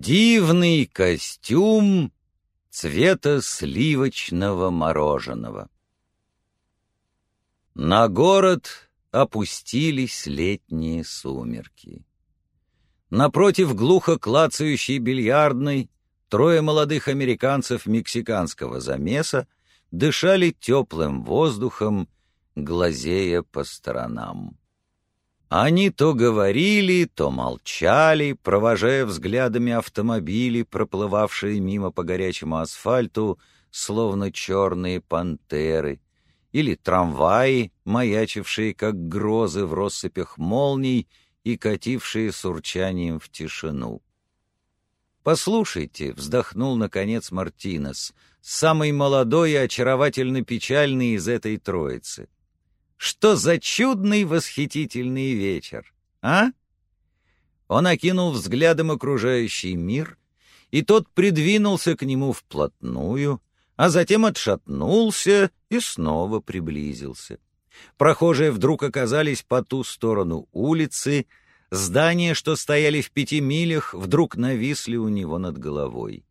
Дивный костюм цвета сливочного мороженого. На город опустились летние сумерки. Напротив глухо клацающей бильярдной трое молодых американцев мексиканского замеса дышали теплым воздухом, глазея по сторонам. Они то говорили, то молчали, провожая взглядами автомобили, проплывавшие мимо по горячему асфальту, словно черные пантеры, или трамваи, маячившие, как грозы в россыпях молний и катившие с урчанием в тишину. «Послушайте», — вздохнул, наконец, Мартинес, самый молодой и очаровательно печальный из этой троицы — что за чудный восхитительный вечер, а? Он окинул взглядом окружающий мир, и тот придвинулся к нему вплотную, а затем отшатнулся и снова приблизился. Прохожие вдруг оказались по ту сторону улицы, здания, что стояли в пяти милях, вдруг нависли у него над головой.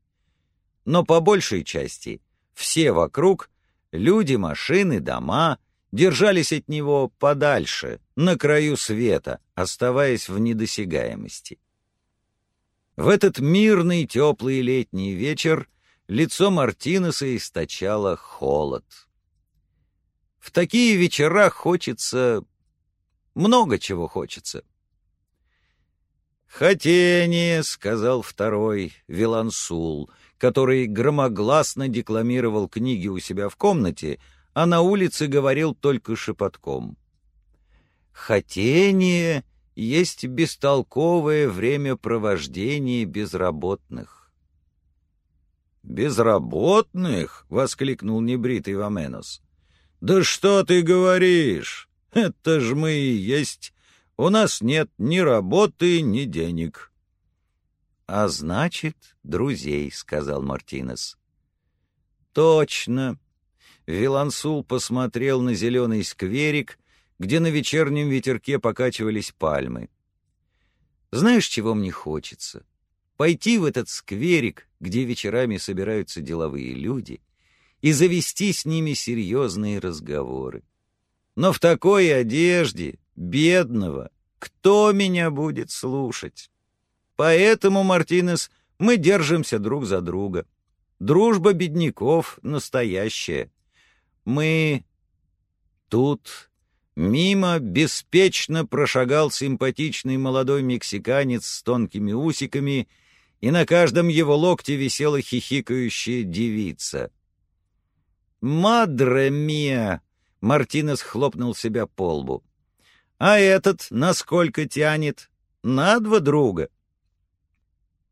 Но по большей части все вокруг — люди, машины, дома — держались от него подальше, на краю света, оставаясь в недосягаемости. В этот мирный теплый летний вечер лицо Мартинеса источало холод. В такие вечера хочется... много чего хочется. «Хотение», — сказал второй, Вилансул, который громогласно декламировал книги у себя в комнате, — а на улице говорил только шепотком. «Хотение есть бестолковое времяпровождение безработных». «Безработных?» — воскликнул небритый Ваменос. «Да что ты говоришь? Это ж мы и есть. У нас нет ни работы, ни денег». «А значит, друзей», — сказал Мартинес. «Точно. Вилансул посмотрел на зеленый скверик, где на вечернем ветерке покачивались пальмы. «Знаешь, чего мне хочется? Пойти в этот скверик, где вечерами собираются деловые люди, и завести с ними серьезные разговоры. Но в такой одежде, бедного, кто меня будет слушать? Поэтому, Мартинес, мы держимся друг за друга. Дружба бедняков настоящая. Мы тут мимо беспечно прошагал симпатичный молодой мексиканец с тонкими усиками, и на каждом его локте висела хихикающая девица. «Мадре мия!» — Мартинес хлопнул себя по лбу. «А этот насколько тянет? На два друга!»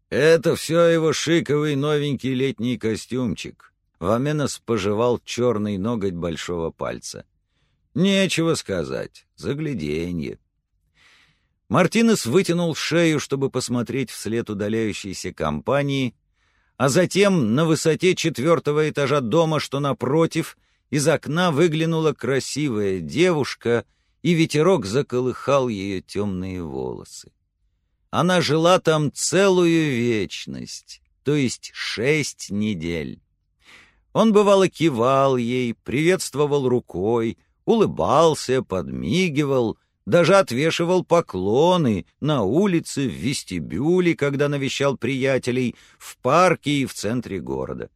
«Это все его шиковый новенький летний костюмчик», Ваменос пожевал черный ноготь большого пальца. «Нечего сказать. Загляденье». Мартинес вытянул шею, чтобы посмотреть вслед удаляющейся компании, а затем на высоте четвертого этажа дома, что напротив, из окна выглянула красивая девушка, и ветерок заколыхал ее темные волосы. Она жила там целую вечность, то есть шесть недель. Он бывало кивал ей, приветствовал рукой, улыбался, подмигивал, даже отвешивал поклоны на улице, в вестибюле, когда навещал приятелей, в парке и в центре города.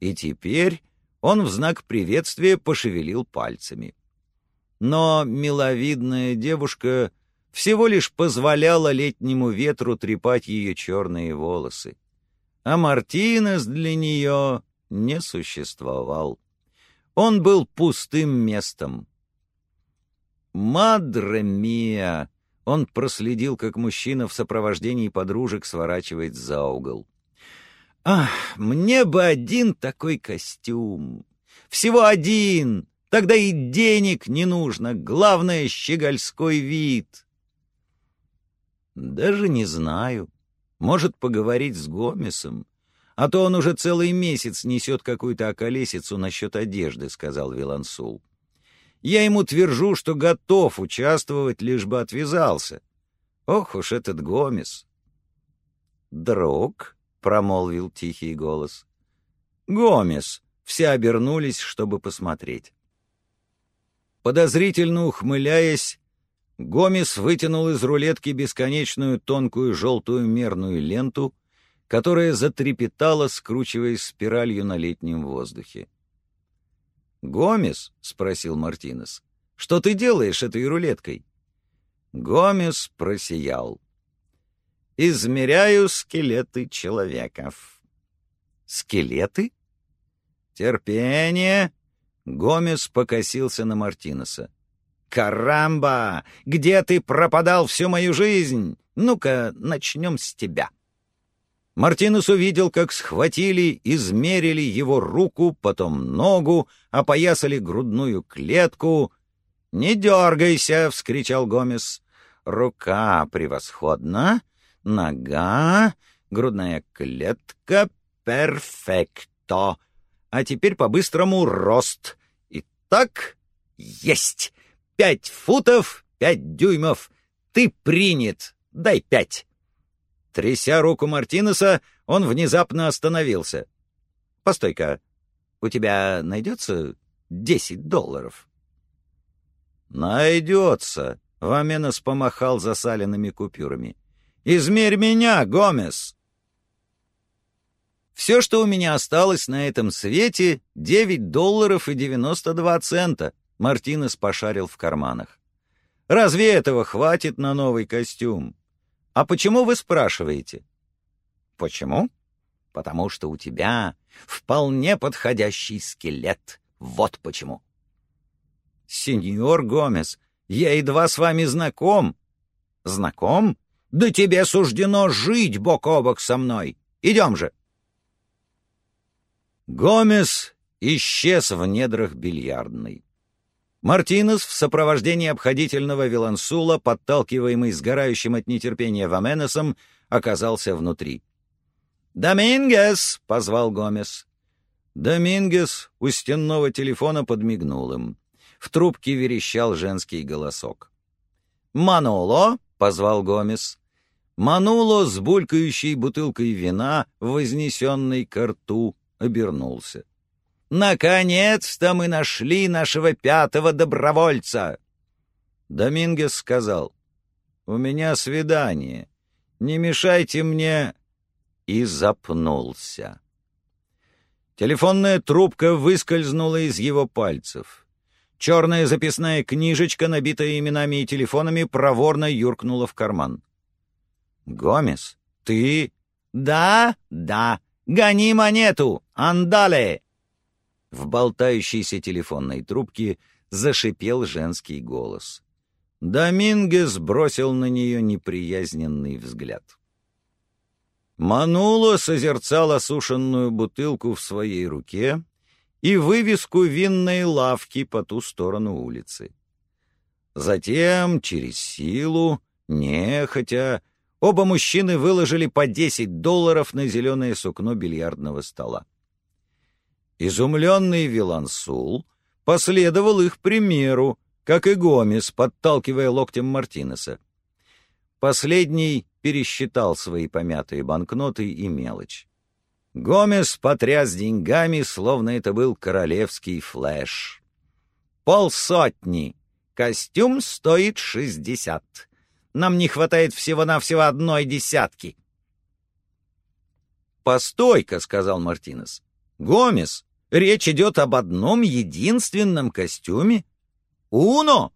И теперь он в знак приветствия пошевелил пальцами. Но миловидная девушка всего лишь позволяла летнему ветру трепать ее черные волосы. А Мартинес для нее не существовал. Он был пустым местом. «Мадре мия!» Он проследил, как мужчина в сопровождении подружек сворачивает за угол. «Ах, мне бы один такой костюм! Всего один! Тогда и денег не нужно, главное — щегольской вид!» «Даже не знаю. Может, поговорить с Гомесом. А то он уже целый месяц несет какую-то околесицу насчет одежды», — сказал Вилансул. «Я ему твержу, что готов участвовать, лишь бы отвязался. Ох уж этот Гомес!» «Друг», — промолвил тихий голос. «Гомес». Все обернулись, чтобы посмотреть. Подозрительно ухмыляясь, Гомес вытянул из рулетки бесконечную тонкую желтую мерную ленту, которая затрепетала, скручиваясь спиралью на летнем воздухе. «Гомес?» — спросил Мартинес. «Что ты делаешь этой рулеткой?» Гомес просиял. «Измеряю скелеты человеков». «Скелеты?» «Терпение!» Гомес покосился на Мартинеса. «Карамба! Где ты пропадал всю мою жизнь? Ну-ка, начнем с тебя». Мартинес увидел, как схватили, измерили его руку, потом ногу, опоясали грудную клетку. «Не дергайся!» — вскричал Гомес. «Рука превосходна, нога, грудная клетка — перфекто. А теперь по-быстрому рост. Итак, есть! Пять футов, пять дюймов. Ты принят. Дай пять». Тряся руку Мартинеса, он внезапно остановился. «Постой-ка, у тебя найдется десять долларов?» «Найдется», — Ваменос помахал засаленными купюрами. «Измерь меня, Гомес!» Все, что у меня осталось на этом свете, — девять долларов и девяносто два цента, — Мартинес пошарил в карманах. «Разве этого хватит на новый костюм?» «А почему вы спрашиваете?» «Почему?» «Потому что у тебя вполне подходящий скелет. Вот почему». «Сеньор Гомес, я едва с вами знаком». «Знаком? Да тебе суждено жить бок о бок со мной. Идем же». Гомес исчез в недрах бильярдной. Мартинес в сопровождении обходительного Вилансула, подталкиваемый сгорающим от нетерпения Ваменесом, оказался внутри. «Домингес!» — позвал Гомес. Домингес у стенного телефона подмигнул им. В трубке верещал женский голосок. «Мануло!» — позвал Гомес. Мануло с булькающей бутылкой вина, вознесенной ко рту, обернулся. «Наконец-то мы нашли нашего пятого добровольца!» Домингес сказал, «У меня свидание. Не мешайте мне...» И запнулся. Телефонная трубка выскользнула из его пальцев. Черная записная книжечка, набитая именами и телефонами, проворно юркнула в карман. «Гомес, ты...» «Да, да. Гони монету! Андале!» В болтающейся телефонной трубке зашипел женский голос. Домингес бросил на нее неприязненный взгляд. Мануло созерцал осушенную бутылку в своей руке и вывеску винной лавки по ту сторону улицы. Затем, через силу, нехотя, оба мужчины выложили по 10 долларов на зеленое сукно бильярдного стола. Изумленный Вилансул последовал их примеру, как и Гомес, подталкивая локтем Мартинеса. Последний пересчитал свои помятые банкноты и мелочь. Гомес потряс деньгами, словно это был королевский флэш. «Полсотни. Костюм стоит шестьдесят. Нам не хватает всего-навсего одной десятки». «Постой-ка», — сказал Мартинес. «Гомес, Речь идет об одном единственном костюме. Уно!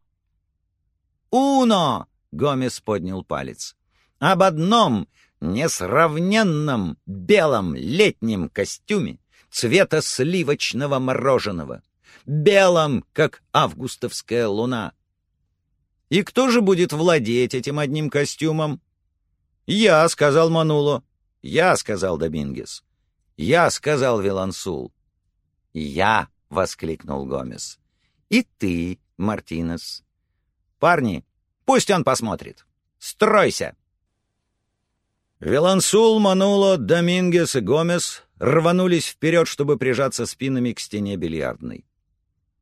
Уно! Гомес поднял палец. Об одном несравненном белом летнем костюме цвета сливочного мороженого. Белом, как августовская луна. И кто же будет владеть этим одним костюмом? «Я», — сказал Мануло. «Я», — сказал Домингес. «Я», — сказал Вилансул. «Я!» — воскликнул Гомес. «И ты, Мартинес. Парни, пусть он посмотрит. Стройся!» Велансул, Мануло, Домингес и Гомес рванулись вперед, чтобы прижаться спинами к стене бильярдной.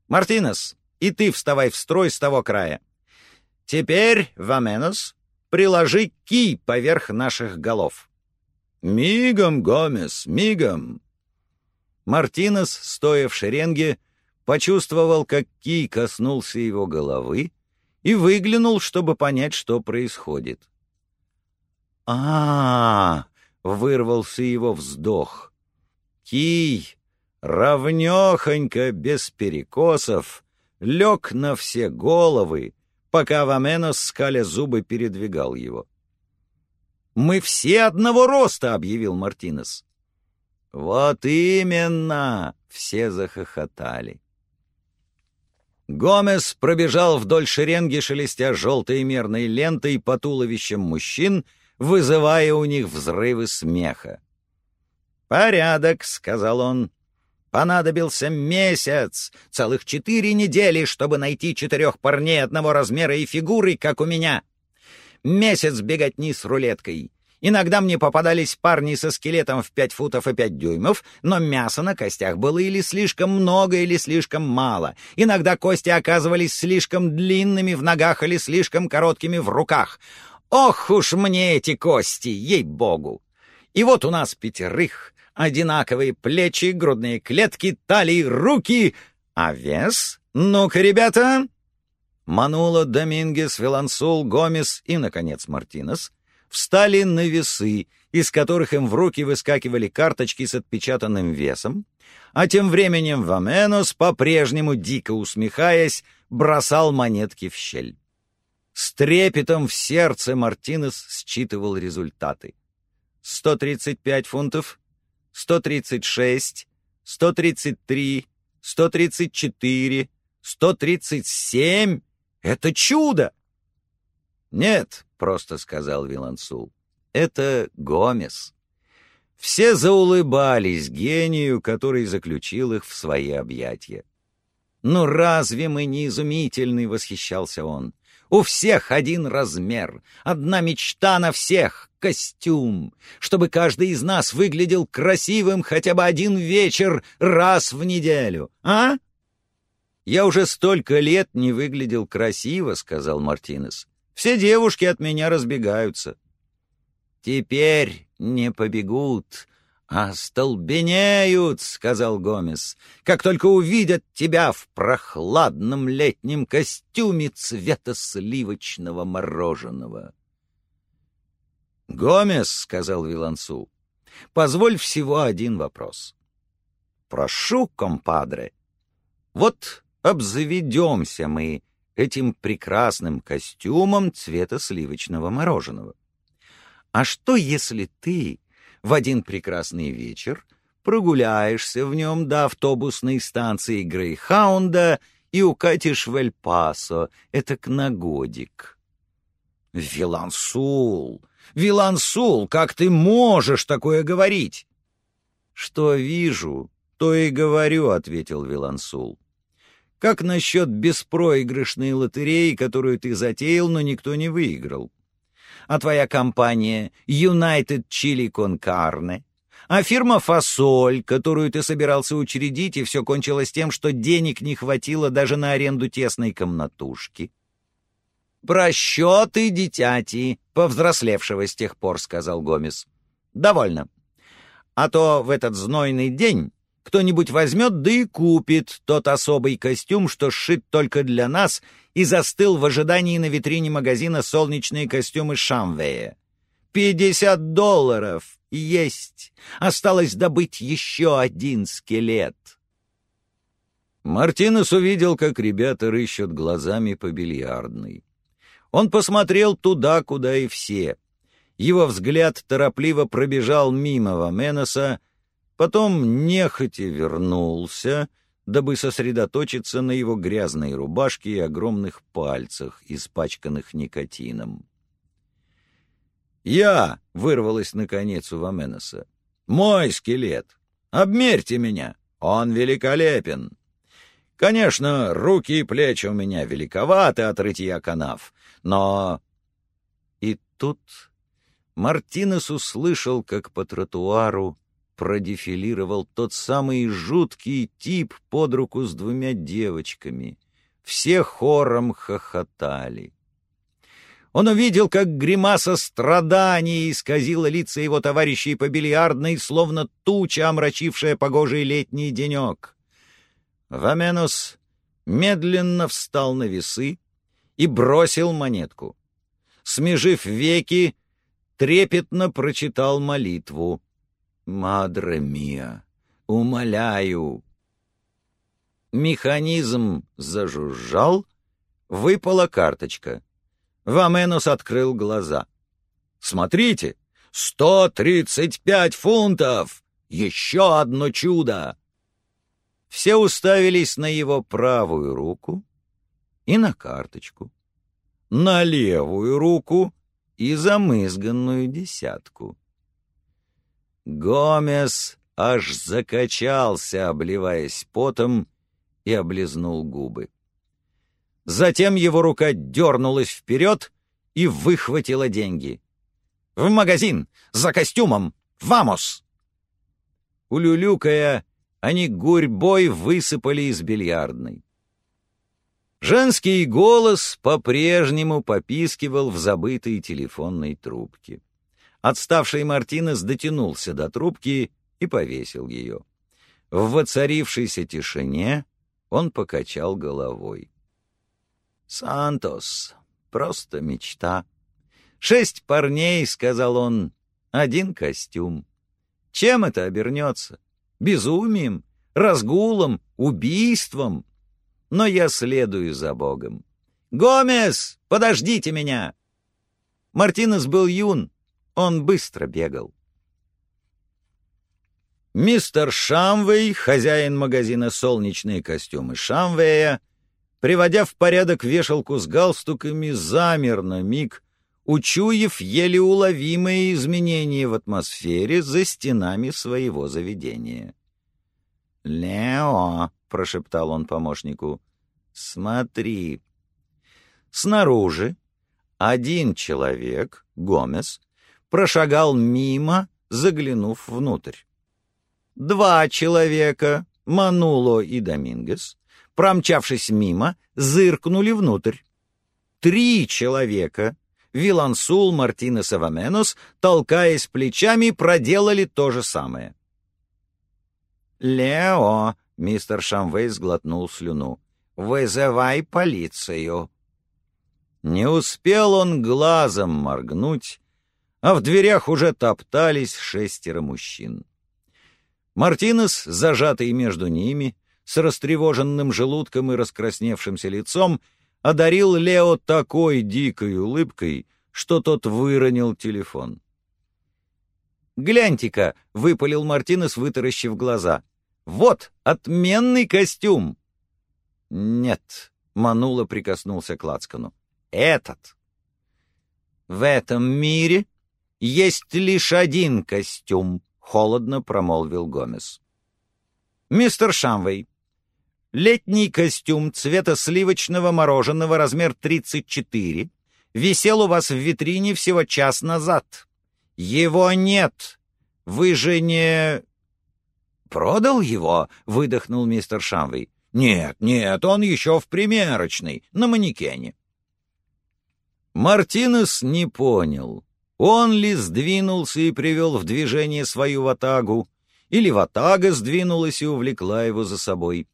«Мартинес, и ты вставай в строй с того края. Теперь, Ваменос, приложи кий поверх наших голов». «Мигом, Гомес, мигом!» Мартинес, стоя в шеренге, почувствовал, как кий коснулся его головы и выглянул, чтобы понять, что происходит. а, -а, -а вырвался его вздох. Кий, равнёхонько, без перекосов, лег на все головы, пока Ваменос, скаля зубы, передвигал его. «Мы все одного роста!» — объявил Мартинес. «Вот именно!» — все захохотали. Гомес пробежал вдоль шеренги, шелестя желтой мерной лентой по туловищам мужчин, вызывая у них взрывы смеха. «Порядок», — сказал он. «Понадобился месяц, целых четыре недели, чтобы найти четырех парней одного размера и фигуры, как у меня. Месяц бегать ни с рулеткой, Иногда мне попадались парни со скелетом в пять футов и пять дюймов, но мяса на костях было или слишком много, или слишком мало. Иногда кости оказывались слишком длинными в ногах или слишком короткими в руках. Ох уж мне эти кости, ей-богу! И вот у нас пятерых, одинаковые плечи, грудные клетки, талии, руки. А вес? Ну-ка, ребята! Манула, Домингес, Вилансул, Гомес и, наконец, Мартинес — встали на весы, из которых им в руки выскакивали карточки с отпечатанным весом, а тем временем Ваменос, по-прежнему дико усмехаясь, бросал монетки в щель. С трепетом в сердце Мартинес считывал результаты. 135 фунтов, 136, 133, 134, 137. Это чудо! Нет, — просто сказал Вилансул. «Это Гомес». Все заулыбались гению, который заключил их в свои объятия. «Ну разве мы не изумительны?» — восхищался он. «У всех один размер, одна мечта на всех — костюм, чтобы каждый из нас выглядел красивым хотя бы один вечер раз в неделю, а?» «Я уже столько лет не выглядел красиво», — сказал Мартинес. Все девушки от меня разбегаются. Теперь не побегут, а столбенеют, — сказал Гомес, — как только увидят тебя в прохладном летнем костюме цвета сливочного мороженого. «Гомес», — сказал Вилансу, — «позволь всего один вопрос». «Прошу, компадре, вот обзаведемся мы этим прекрасным костюмом цвета сливочного мороженого. А что, если ты в один прекрасный вечер прогуляешься в нем до автобусной станции Грейхаунда и укатишь в Эль-Пасо, это к нагодик? Вилансул! Вилансул, как ты можешь такое говорить? Что вижу, то и говорю, — ответил Вилансул. Как насчет беспроигрышной лотереи, которую ты затеял, но никто не выиграл? А твоя компания United Chili Con Carne? А фирма «Фасоль», которую ты собирался учредить, и все кончилось тем, что денег не хватило даже на аренду тесной комнатушки? «Просчеты, дитяти, повзрослевшего с тех пор», — сказал Гомес. «Довольно. А то в этот знойный день кто-нибудь возьмет, да и купит тот особый костюм, что сшит только для нас, и застыл в ожидании на витрине магазина солнечные костюмы Шамвея. Пятьдесят долларов! Есть! Осталось добыть еще один скелет. Мартинес увидел, как ребята рыщут глазами по бильярдной. Он посмотрел туда, куда и все. Его взгляд торопливо пробежал мимо Ваменоса, Потом нехотя вернулся, дабы сосредоточиться на его грязной рубашке и огромных пальцах, испачканных никотином. «Я!» — вырвалось наконец у Ваменоса. «Мой скелет! Обмерьте меня! Он великолепен!» Конечно, руки и плечи у меня великоваты от рытья канав, но... И тут Мартинес услышал, как по тротуару продефилировал тот самый жуткий тип под руку с двумя девочками. Все хором хохотали. Он увидел, как гримаса страдания исказила лица его товарищей по бильярдной, словно туча, омрачившая погожий летний денек. Ваменус медленно встал на весы и бросил монетку. Смежив веки, трепетно прочитал молитву. «Мадре мия, умоляю!» Механизм зажужжал, выпала карточка. Ваменус открыл глаза. «Смотрите! Сто тридцать пять фунтов! Еще одно чудо!» Все уставились на его правую руку и на карточку, на левую руку и замызганную десятку. Гомес аж закачался, обливаясь потом, и облизнул губы. Затем его рука дернулась вперед и выхватила деньги. «В магазин! За костюмом! Вамос!» Улюлюкая, они гурьбой высыпали из бильярдной. Женский голос по-прежнему попискивал в забытой телефонной трубке. Отставший Мартинес дотянулся до трубки и повесил ее. В воцарившейся тишине он покачал головой. «Сантос, просто мечта. Шесть парней, — сказал он, — один костюм. Чем это обернется? Безумием, разгулом, убийством? Но я следую за Богом. «Гомес, подождите меня!» Мартинес был юн, он быстро бегал. Мистер Шамвей, хозяин магазина «Солнечные костюмы» Шамвея, приводя в порядок вешалку с галстуками, замер на миг, учуяв еле уловимые изменения в атмосфере за стенами своего заведения. «Лео», — прошептал он помощнику, — «смотри». Снаружи один человек, Гомес, прошагал мимо, заглянув внутрь. Два человека, Мануло и Домингес, промчавшись мимо, зыркнули внутрь. Три человека, Вилансул, Мартинес и Ваменос, толкаясь плечами, проделали то же самое. «Лео!» — мистер Шамвей сглотнул слюну. «Вызывай полицию!» Не успел он глазом моргнуть, а в дверях уже топтались шестеро мужчин. Мартинес, зажатый между ними, с растревоженным желудком и раскрасневшимся лицом, одарил Лео такой дикой улыбкой, что тот выронил телефон. «Гляньте-ка!» — выпалил Мартинес, вытаращив глаза. «Вот, отменный костюм!» «Нет», — Манула прикоснулся к Лацкану. «Этот!» «В этом мире есть лишь один костюм», холодно промолвил Гомес. «Мистер Шамвей, летний костюм цвета сливочного мороженого размер 34 висел у вас в витрине всего час назад. Его нет. Вы же не...» «Продал его?» — выдохнул мистер Шамвей. «Нет, нет, он еще в примерочной, на манекене». Мартинес не понял, он ли сдвинулся и привел в движение свою ватагу, или ватага сдвинулась и увлекла его за собой.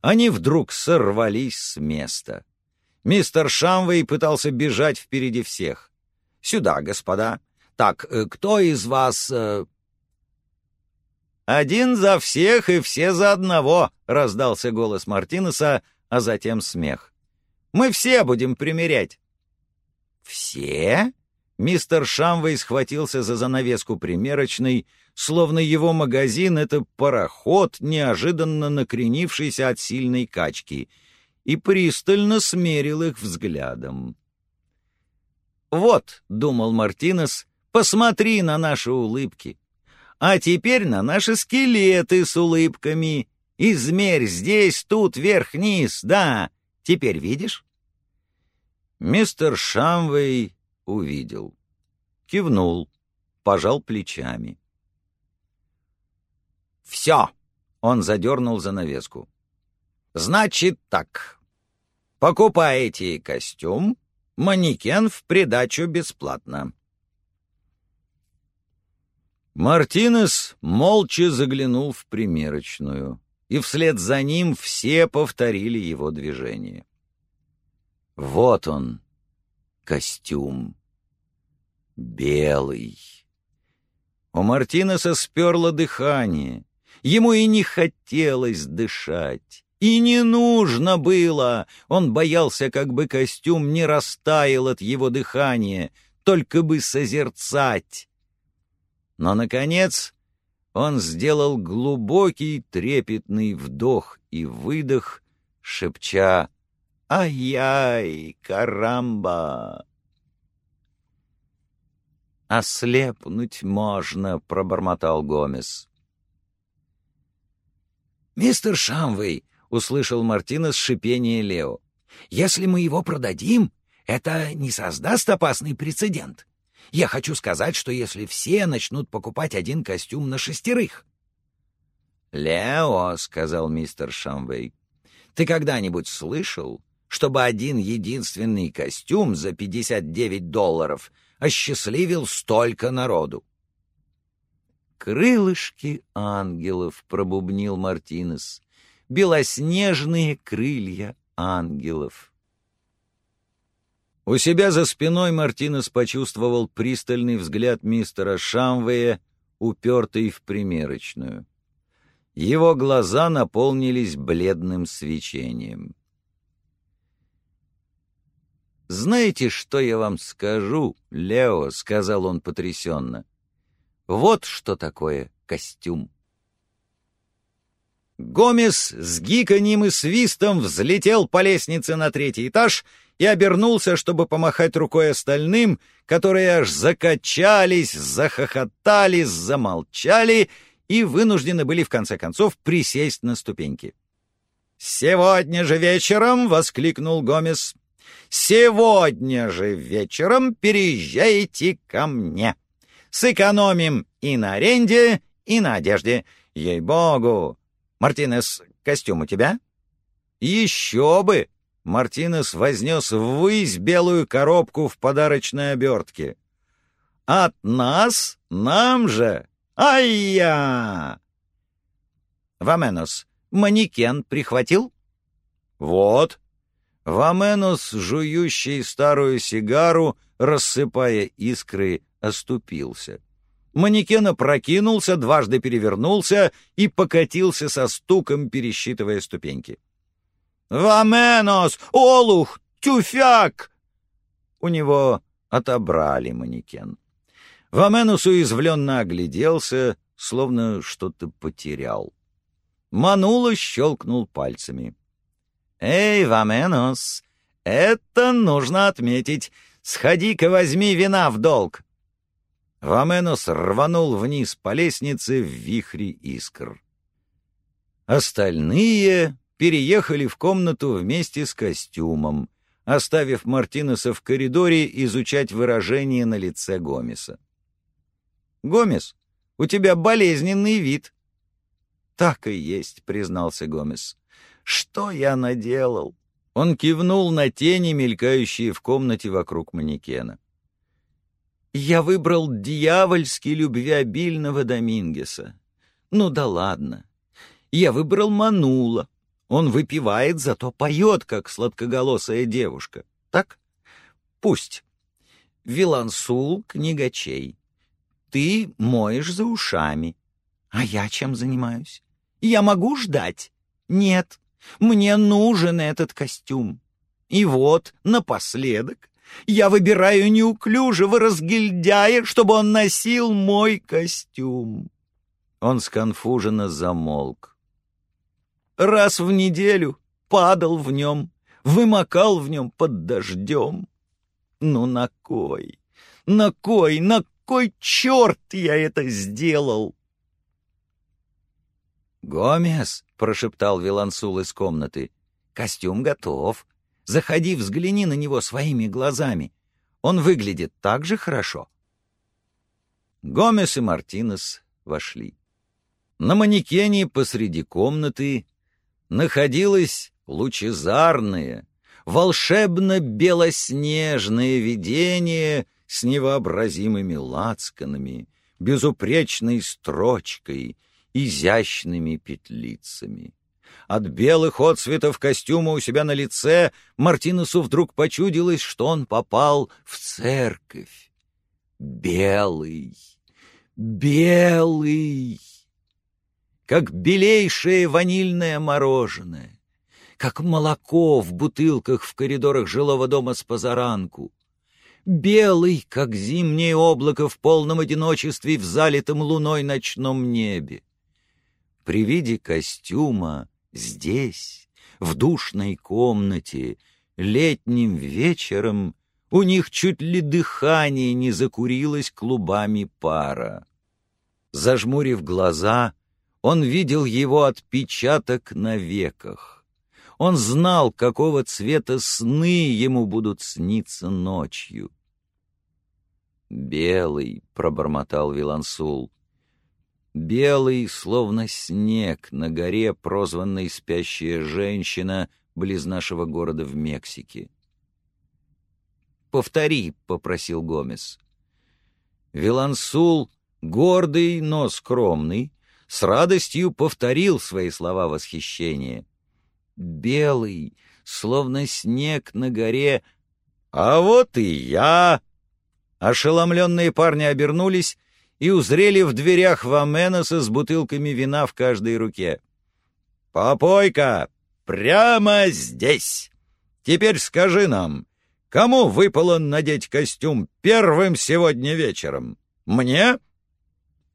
Они вдруг сорвались с места. Мистер Шамвей пытался бежать впереди всех. «Сюда, господа. Так, э, кто из вас...» э... «Один за всех и все за одного», — раздался голос Мартинеса, а затем смех. «Мы все будем примерять». «Все?» Мистер Шамвей схватился за занавеску примерочной, словно его магазин — это пароход, неожиданно накренившийся от сильной качки, и пристально смерил их взглядом. «Вот», — думал Мартинес, — «посмотри на наши улыбки. А теперь на наши скелеты с улыбками. Измерь здесь, тут, вверх-вниз, да. Теперь видишь?» Мистер Шамвей увидел. Кивнул, пожал плечами. «Все!» — он задернул занавеску. «Значит так. Покупаете костюм, Манекен в придачу бесплатно. Мартинес молча заглянул в примерочную, и вслед за ним все повторили его движение. Вот он, костюм. Белый. У Мартинеса сперло дыхание. Ему и не хотелось дышать. И не нужно было. Он боялся, как бы костюм не растаял от его дыхания, только бы созерцать. Но, наконец, он сделал глубокий трепетный вдох и выдох, шепча «Ай-яй, карамба!» «Ослепнуть можно», — пробормотал Гомес. «Мистер Шамвей», — услышал Мартинес шипение Лео, — «если мы его продадим, это не создаст опасный прецедент. Я хочу сказать, что если все начнут покупать один костюм на шестерых...» «Лео», — сказал мистер Шамвей, — «ты когда-нибудь слышал, чтобы один единственный костюм за 59 долларов осчастливил столько народу?» «Крылышки ангелов», — пробубнил Мартинес, — «белоснежные крылья ангелов». У себя за спиной Мартинес почувствовал пристальный взгляд мистера Шамвея, упертый в примерочную. Его глаза наполнились бледным свечением. «Знаете, что я вам скажу, Лео?» — сказал он потрясенно. «Вот что такое костюм». Гомес с гиканьем и свистом взлетел по лестнице на третий этаж и обернулся, чтобы помахать рукой остальным, которые аж закачались, захохотали, замолчали и вынуждены были в конце концов присесть на ступеньки. «Сегодня же вечером!» — воскликнул Гомес. «Сегодня же вечером переезжайте ко мне. Сэкономим и на аренде, и на одежде. Ей-богу! Мартинес, костюм у тебя?» «Еще бы!» Мартинес вознес ввысь белую коробку в подарочной обертке. «От нас? Нам же? Ай-я!» «Ваменос, манекен прихватил?» «Вот». Ваменос, жующий старую сигару, рассыпая искры, оступился. Манекен опрокинулся, дважды перевернулся и покатился со стуком, пересчитывая ступеньки. «Ваменос! Олух! Тюфяк!» У него отобрали манекен. Ваменос уязвленно огляделся, словно что-то потерял. Манула щелкнул пальцами. «Эй, Ваменос, это нужно отметить. Сходи-ка возьми вина в долг». Ваменос рванул вниз по лестнице в вихре искр. Остальные переехали в комнату вместе с костюмом, оставив Мартинеса в коридоре изучать выражение на лице Гомеса. «Гомес, у тебя болезненный вид». «Так и есть», — признался Гомес. «Что я наделал?» Он кивнул на тени, мелькающие в комнате вокруг манекена. «Я выбрал дьявольски любвеобильного Домингеса. Ну да ладно. Я выбрал Манула. Он выпивает, зато поет, как сладкоголосая девушка. Так? Пусть. Вилансул — книгачей. Ты моешь за ушами. А я чем занимаюсь? Я могу ждать? Нет. Мне нужен этот костюм. И вот, напоследок, я выбираю неуклюжего разгильдяя, чтобы он носил мой костюм. Он сконфуженно замолк раз в неделю падал в нем, вымокал в нем под дождем. Ну на кой? На кой? На кой черт я это сделал? «Гомес», — прошептал Вилансул из комнаты, — «костюм готов. Заходи, взгляни на него своими глазами. Он выглядит так же хорошо». Гомес и Мартинес вошли. На манекене посреди комнаты находилась лучезарная, волшебно-белоснежное видение с невообразимыми лацканами, безупречной строчкой, изящными петлицами. От белых отцветов костюма у себя на лице Мартинесу вдруг почудилось, что он попал в церковь. Белый, белый, как белейшее ванильное мороженое, как молоко в бутылках в коридорах жилого дома с позаранку, белый, как зимнее облако в полном одиночестве в залитом луной ночном небе. При виде костюма здесь, в душной комнате, летним вечером у них чуть ли дыхание не закурилось клубами пара. Зажмурив глаза, он видел его отпечаток на веках. Он знал, какого цвета сны ему будут сниться ночью. «Белый», — пробормотал Вилансул, — «белый, словно снег на горе, прозванной «Спящая женщина» близ нашего города в Мексике». «Повтори», — попросил Гомес. Вилансул, гордый, но скромный, с радостью повторил свои слова восхищения. «Белый, словно снег на горе...» «А вот и я!» Ошеломленные парни обернулись и узрели в дверях Ваменоса с бутылками вина в каждой руке. «Попойка! Прямо здесь! Теперь скажи нам, кому выпало надеть костюм первым сегодня вечером? Мне?»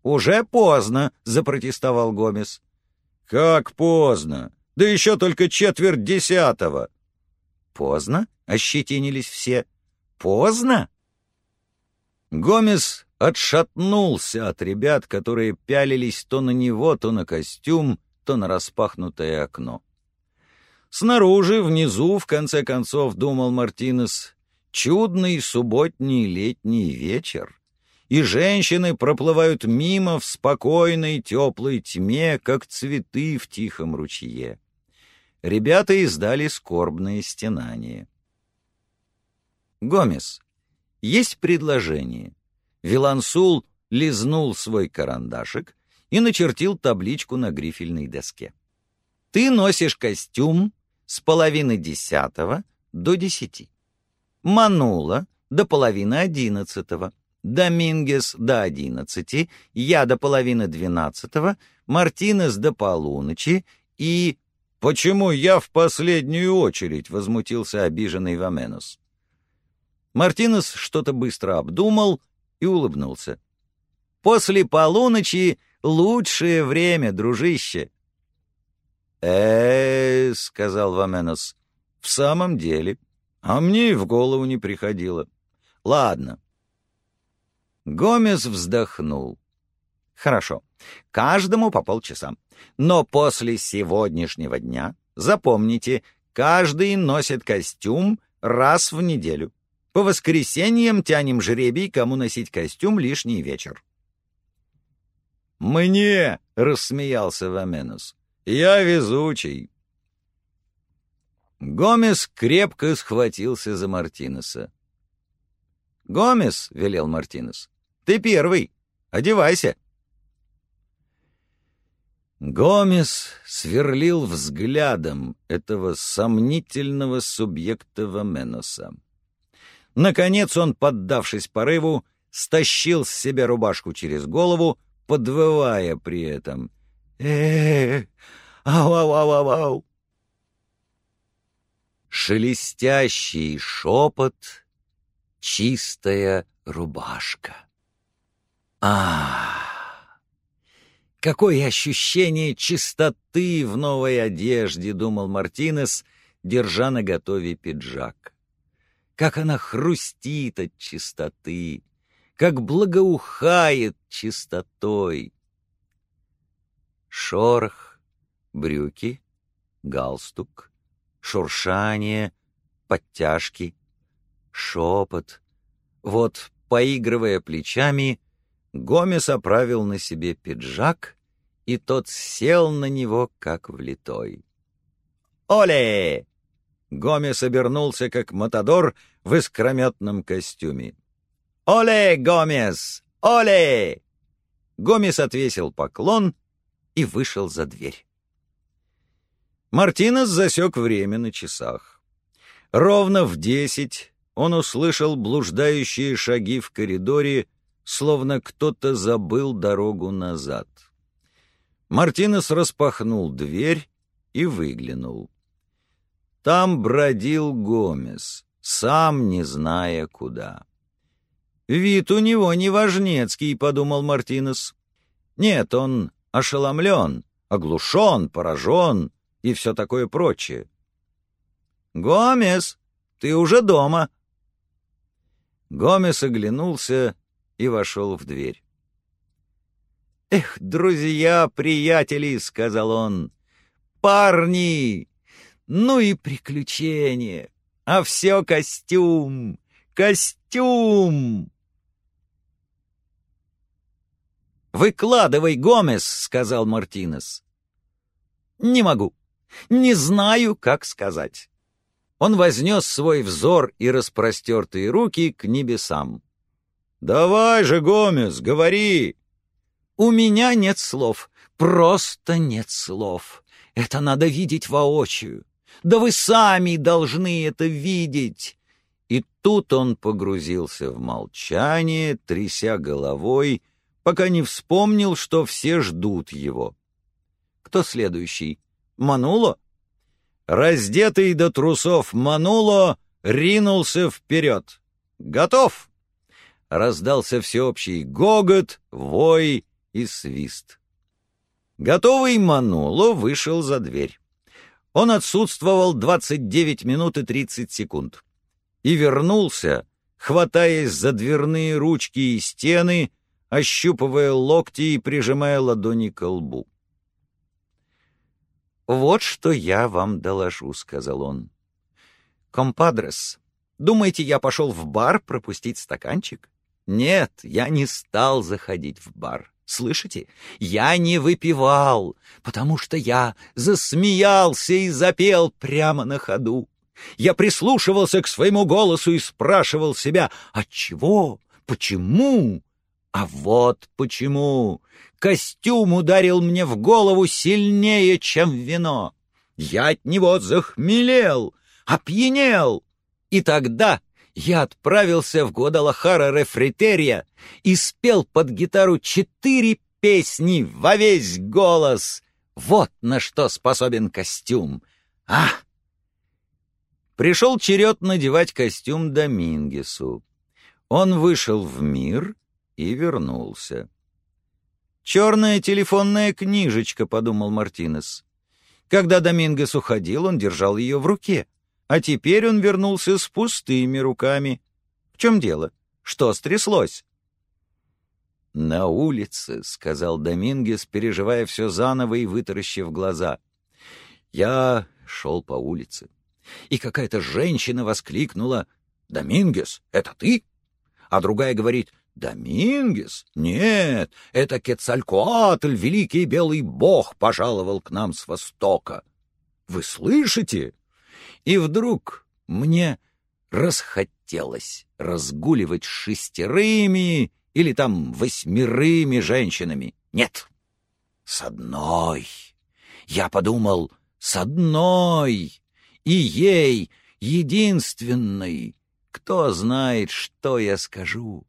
«Уже поздно», — запротестовал Гомес. «Как поздно? Да еще только четверть десятого». «Поздно?» — ощетинились все. «Поздно?» Гомес отшатнулся от ребят, которые пялились то на него, то на костюм, то на распахнутое окно. Снаружи, внизу, в конце концов, думал Мартинес, чудный субботний летний вечер, и женщины проплывают мимо в спокойной теплой тьме, как цветы в тихом ручье. Ребята издали скорбное стенание. «Гомес, есть предложение. Вилансул лизнул свой карандашик и начертил табличку на грифельной доске. Ты носишь костюм с половины десятого до десяти. Манула до половины одиннадцатого. Домингес до одиннадцати, я до половины двенадцатого, Мартинес до полуночи и... «Почему я в последнюю очередь?» — возмутился обиженный Ваменос. Мартинес что-то быстро обдумал и улыбнулся. «После полуночи лучшее время, дружище!» э, сказал Ваменос, — «в самом деле, а мне и в голову не приходило. Ладно». Гомес вздохнул. «Хорошо, каждому по полчаса. Но после сегодняшнего дня, запомните, каждый носит костюм раз в неделю. По воскресеньям тянем жребий, кому носить костюм лишний вечер. «Мне!» — рассмеялся Ваменус. «Я везучий!» Гомес крепко схватился за Мартинеса. «Гомес!» — велел Мартинес. «Ты первый! Одевайся!» Гомес сверлил взглядом этого сомнительного субъекта Ваменоса. Наконец он, поддавшись порыву, стащил с себя рубашку через голову, подвывая при этом. э ау-ау-ау-ау-ау. Шелестящий шепот, чистая рубашка. а Какое ощущение чистоты в новой одежде, думал Мартинес, держа на готове пиджак как она хрустит от чистоты, как благоухает чистотой. Шорох, брюки, галстук, шуршание, подтяжки, шепот. Вот, поигрывая плечами, Гомес оправил на себе пиджак, и тот сел на него, как влитой. «Оле!» Гомес обернулся, как матадор в искрометном костюме. «Оле, Гомес! Оле!» Гомес отвесил поклон и вышел за дверь. Мартинес засек время на часах. Ровно в десять он услышал блуждающие шаги в коридоре, словно кто-то забыл дорогу назад. Мартинес распахнул дверь и выглянул. Там бродил Гомес, сам не зная куда. «Вид у него неважнецкий», — подумал Мартинес. «Нет, он ошеломлен, оглушен, поражен и все такое прочее». «Гомес, ты уже дома!» Гомес оглянулся и вошел в дверь. «Эх, друзья, приятели!» — сказал он. «Парни! Ну и приключения! А все костюм! Костюм!» «Выкладывай, Гомес!» — сказал Мартинес. «Не могу. Не знаю, как сказать». Он вознес свой взор и распростертые руки к небесам. «Давай же, Гомес, говори!» «У меня нет слов, просто нет слов. Это надо видеть воочию. Да вы сами должны это видеть!» И тут он погрузился в молчание, тряся головой, пока не вспомнил, что все ждут его. Кто следующий? Мануло? Раздетый до трусов Мануло ринулся вперед. «Готов!» Раздался всеобщий гогот, вой и свист. Готовый Мануло вышел за дверь. Он отсутствовал 29 минут и 30 секунд. И вернулся, хватаясь за дверные ручки и стены, ощупывая локти и прижимая ладони к лбу. «Вот что я вам доложу», — сказал он. «Компадрес, думаете, я пошел в бар пропустить стаканчик? Нет, я не стал заходить в бар. Слышите? Я не выпивал, потому что я засмеялся и запел прямо на ходу. Я прислушивался к своему голосу и спрашивал себя, отчего, почему, а вот почему. Костюм ударил мне в голову сильнее, чем вино. Я от него захмелел, опьянел. И тогда я отправился в Гуадалахара Рефритерия и спел под гитару четыре песни во весь голос. Вот на что способен костюм. А! Пришел черед надевать костюм Домингесу. Он вышел в мир и вернулся. «Черная телефонная книжечка», — подумал Мартинес. Когда Домингес уходил, он держал ее в руке, а теперь он вернулся с пустыми руками. В чем дело? Что стряслось? «На улице», — сказал Домингес, переживая все заново и вытаращив глаза. «Я шел по улице, и какая-то женщина воскликнула, «Домингес, это ты?» А другая говорит, Домингес? Нет, это Кецалькоатль, великий белый бог, пожаловал к нам с востока. Вы слышите? И вдруг мне расхотелось разгуливать шестерыми или там восьмерыми женщинами. Нет, с одной. Я подумал, с одной. И ей, единственной. Кто знает, что я скажу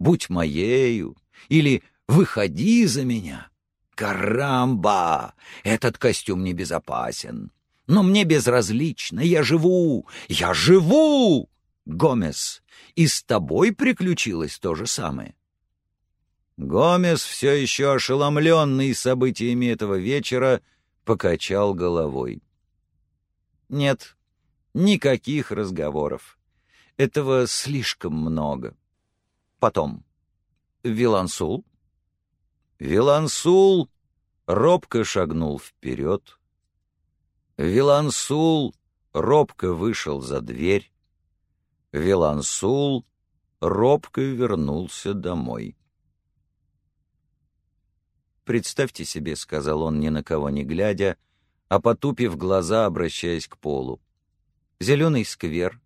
будь моею, или выходи за меня. Карамба! Этот костюм небезопасен. Но мне безразлично, я живу, я живу! Гомес, и с тобой приключилось то же самое. Гомес, все еще ошеломленный событиями этого вечера, покачал головой. Нет, никаких разговоров. Этого слишком много. Потом. Вилансул. Вилансул робко шагнул вперед. Вилансул робко вышел за дверь. Вилансул робко вернулся домой. «Представьте себе», — сказал он, ни на кого не глядя, а потупив глаза, обращаясь к полу. Зеленый сквер.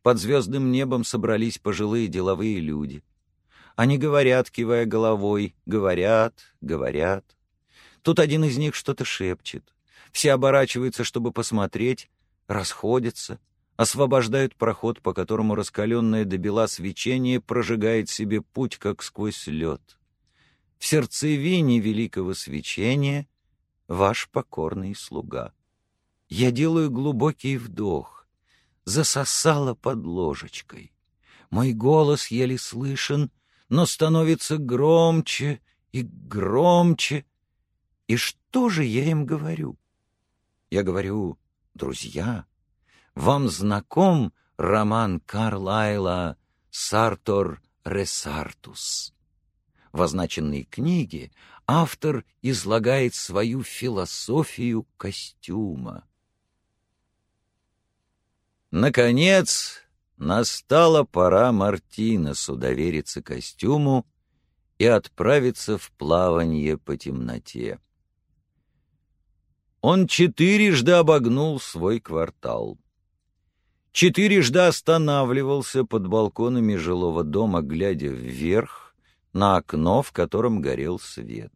Под звездным небом собрались пожилые деловые люди. Они говорят, кивая головой, говорят, говорят. Тут один из них что-то шепчет. Все оборачиваются, чтобы посмотреть, расходятся, освобождают проход, по которому раскаленное до бела свечение прожигает себе путь, как сквозь лед. В сердцевине великого свечения ваш покорный слуга. Я делаю глубокий вдох, засосала под ложечкой. Мой голос еле слышен, но становится громче и громче. И что же я им говорю? Я говорю, друзья, вам знаком роман Карлайла «Сартор Ресартус»? В означенной книге автор излагает свою философию костюма. Наконец, настала пора Мартинесу довериться костюму и отправиться в плавание по темноте. Он четырежды обогнул свой квартал. Четырежды останавливался под балконами жилого дома, глядя вверх на окно, в котором горел свет.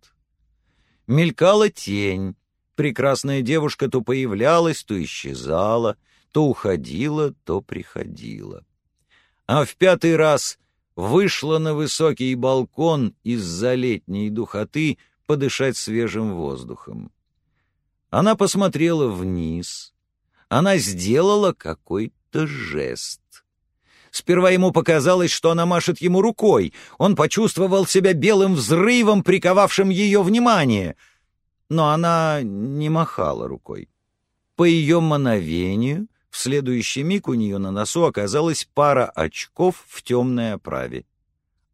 Мелькала тень. Прекрасная девушка то появлялась, то исчезала, то уходила, то приходила. А в пятый раз вышла на высокий балкон из-за летней духоты подышать свежим воздухом. Она посмотрела вниз. Она сделала какой-то жест. Сперва ему показалось, что она машет ему рукой. Он почувствовал себя белым взрывом, приковавшим ее внимание. Но она не махала рукой. По ее мановению в следующий миг у нее на носу оказалась пара очков в темной оправе.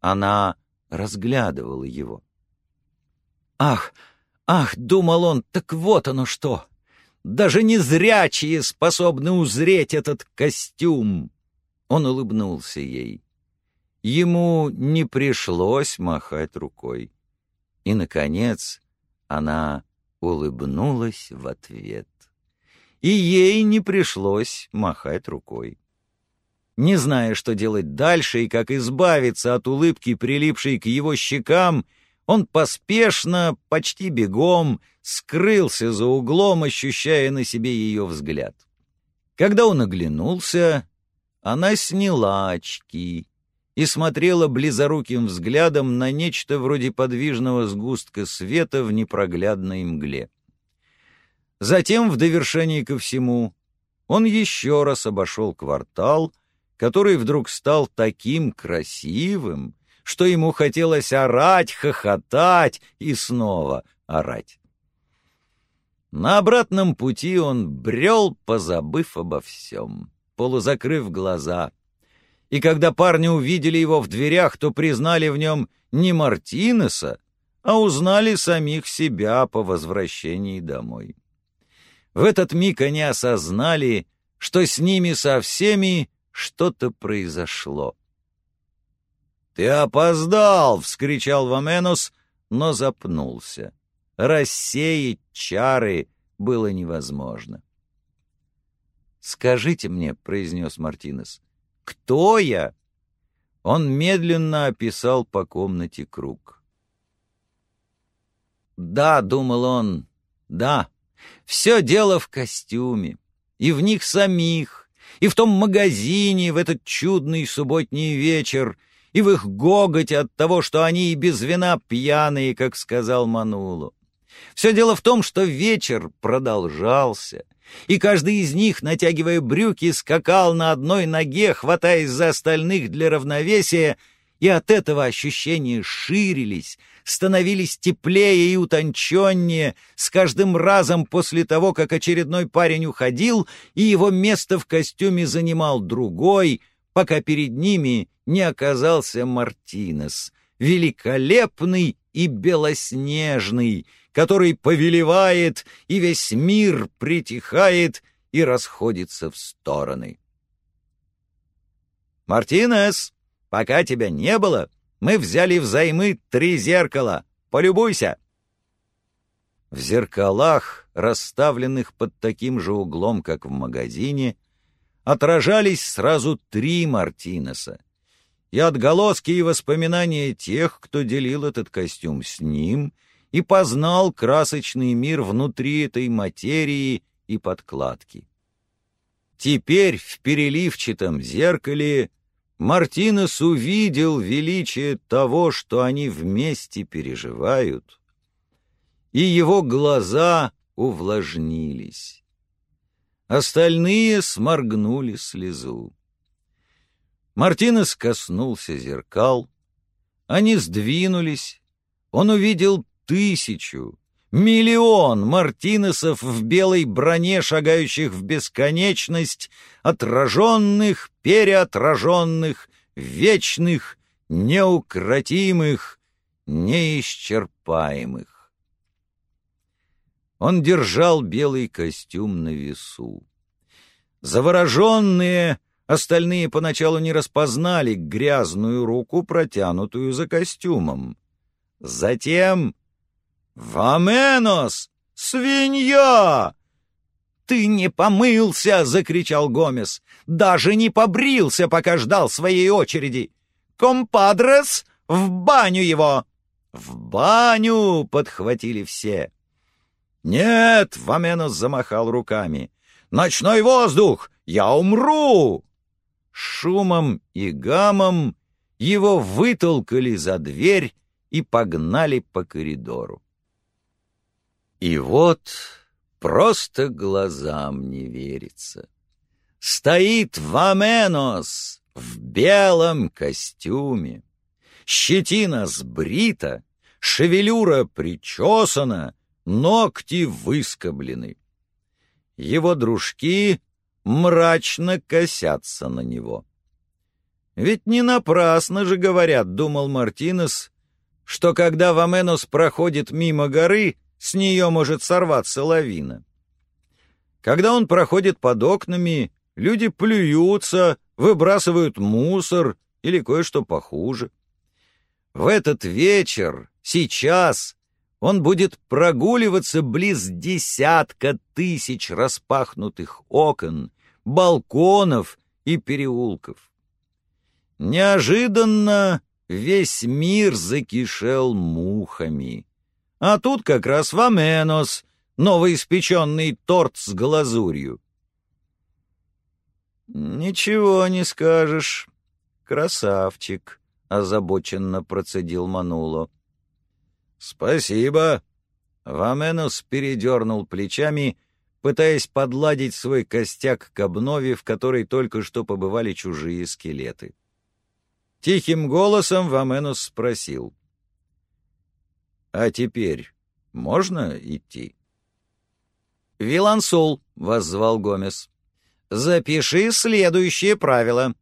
Она разглядывала его. «Ах!» Ах, думал он, так вот оно что! Даже незрячие способны узреть этот костюм. Он улыбнулся ей. Ему не пришлось махать рукой. И, наконец, она улыбнулась в ответ. И ей не пришлось махать рукой. Не зная, что делать дальше и как избавиться от улыбки, прилипшей к его щекам, он поспешно, почти бегом, скрылся за углом, ощущая на себе ее взгляд. Когда он оглянулся, она сняла очки и смотрела близоруким взглядом на нечто вроде подвижного сгустка света в непроглядной мгле. Затем, в довершении ко всему, он еще раз обошел квартал, который вдруг стал таким красивым, что ему хотелось орать, хохотать и снова орать. На обратном пути он брел, позабыв обо всем, полузакрыв глаза. И когда парни увидели его в дверях, то признали в нем не Мартинеса, а узнали самих себя по возвращении домой. В этот миг они осознали, что с ними со всеми что-то произошло. «Ты опоздал!» — вскричал Ваменус, но запнулся. Рассеять чары было невозможно. «Скажите мне», — произнес Мартинес, — «кто я?» Он медленно описал по комнате круг. «Да», — думал он, — «да, все дело в костюме, и в них самих, и в том магазине в этот чудный субботний вечер, и в их гоготе от того, что они и без вина пьяные, как сказал Манулу. Все дело в том, что вечер продолжался, и каждый из них, натягивая брюки, скакал на одной ноге, хватаясь за остальных для равновесия, и от этого ощущения ширились, становились теплее и утонченнее с каждым разом после того, как очередной парень уходил, и его место в костюме занимал другой — пока перед ними не оказался Мартинес, великолепный и белоснежный, который повелевает, и весь мир притихает и расходится в стороны. «Мартинес, пока тебя не было, мы взяли взаймы три зеркала. Полюбуйся!» В зеркалах, расставленных под таким же углом, как в магазине, отражались сразу три Мартинеса. И отголоски и воспоминания тех, кто делил этот костюм с ним и познал красочный мир внутри этой материи и подкладки. Теперь в переливчатом зеркале Мартинес увидел величие того, что они вместе переживают, и его глаза увлажнились. Остальные сморгнули слезу. Мартинес коснулся зеркал. Они сдвинулись. Он увидел тысячу, миллион Мартинесов в белой броне, шагающих в бесконечность, отраженных, переотраженных, вечных, неукротимых, неисчерпаемых. Он держал белый костюм на весу. Завороженные, остальные поначалу не распознали грязную руку, протянутую за костюмом. Затем «Ваменос! Свинья!» «Ты не помылся!» — закричал Гомес. «Даже не побрился, пока ждал своей очереди! Компадрес, в баню его!» «В баню!» — подхватили все. «Нет!» — Ваменос замахал руками. «Ночной воздух! Я умру!» Шумом и гамом его вытолкали за дверь и погнали по коридору. И вот просто глазам не верится. Стоит Ваменос в белом костюме. Щетина сбрита, шевелюра причесана — ногти выскоблены. Его дружки мрачно косятся на него. Ведь не напрасно же говорят, думал Мартинес, что когда Ваменос проходит мимо горы, с нее может сорваться лавина. Когда он проходит под окнами, люди плюются, выбрасывают мусор или кое-что похуже. В этот вечер, сейчас, он будет прогуливаться близ десятка тысяч распахнутых окон, балконов и переулков. Неожиданно весь мир закишел мухами. А тут как раз Ваменос, новоиспеченный торт с глазурью. «Ничего не скажешь, красавчик», — озабоченно процедил Мануло. «Спасибо!» Ваменус передернул плечами, пытаясь подладить свой костяк к обнове, в которой только что побывали чужие скелеты. Тихим голосом Ваменус спросил. «А теперь можно идти?» «Вилансул», — воззвал Гомес. «Запиши следующее правило».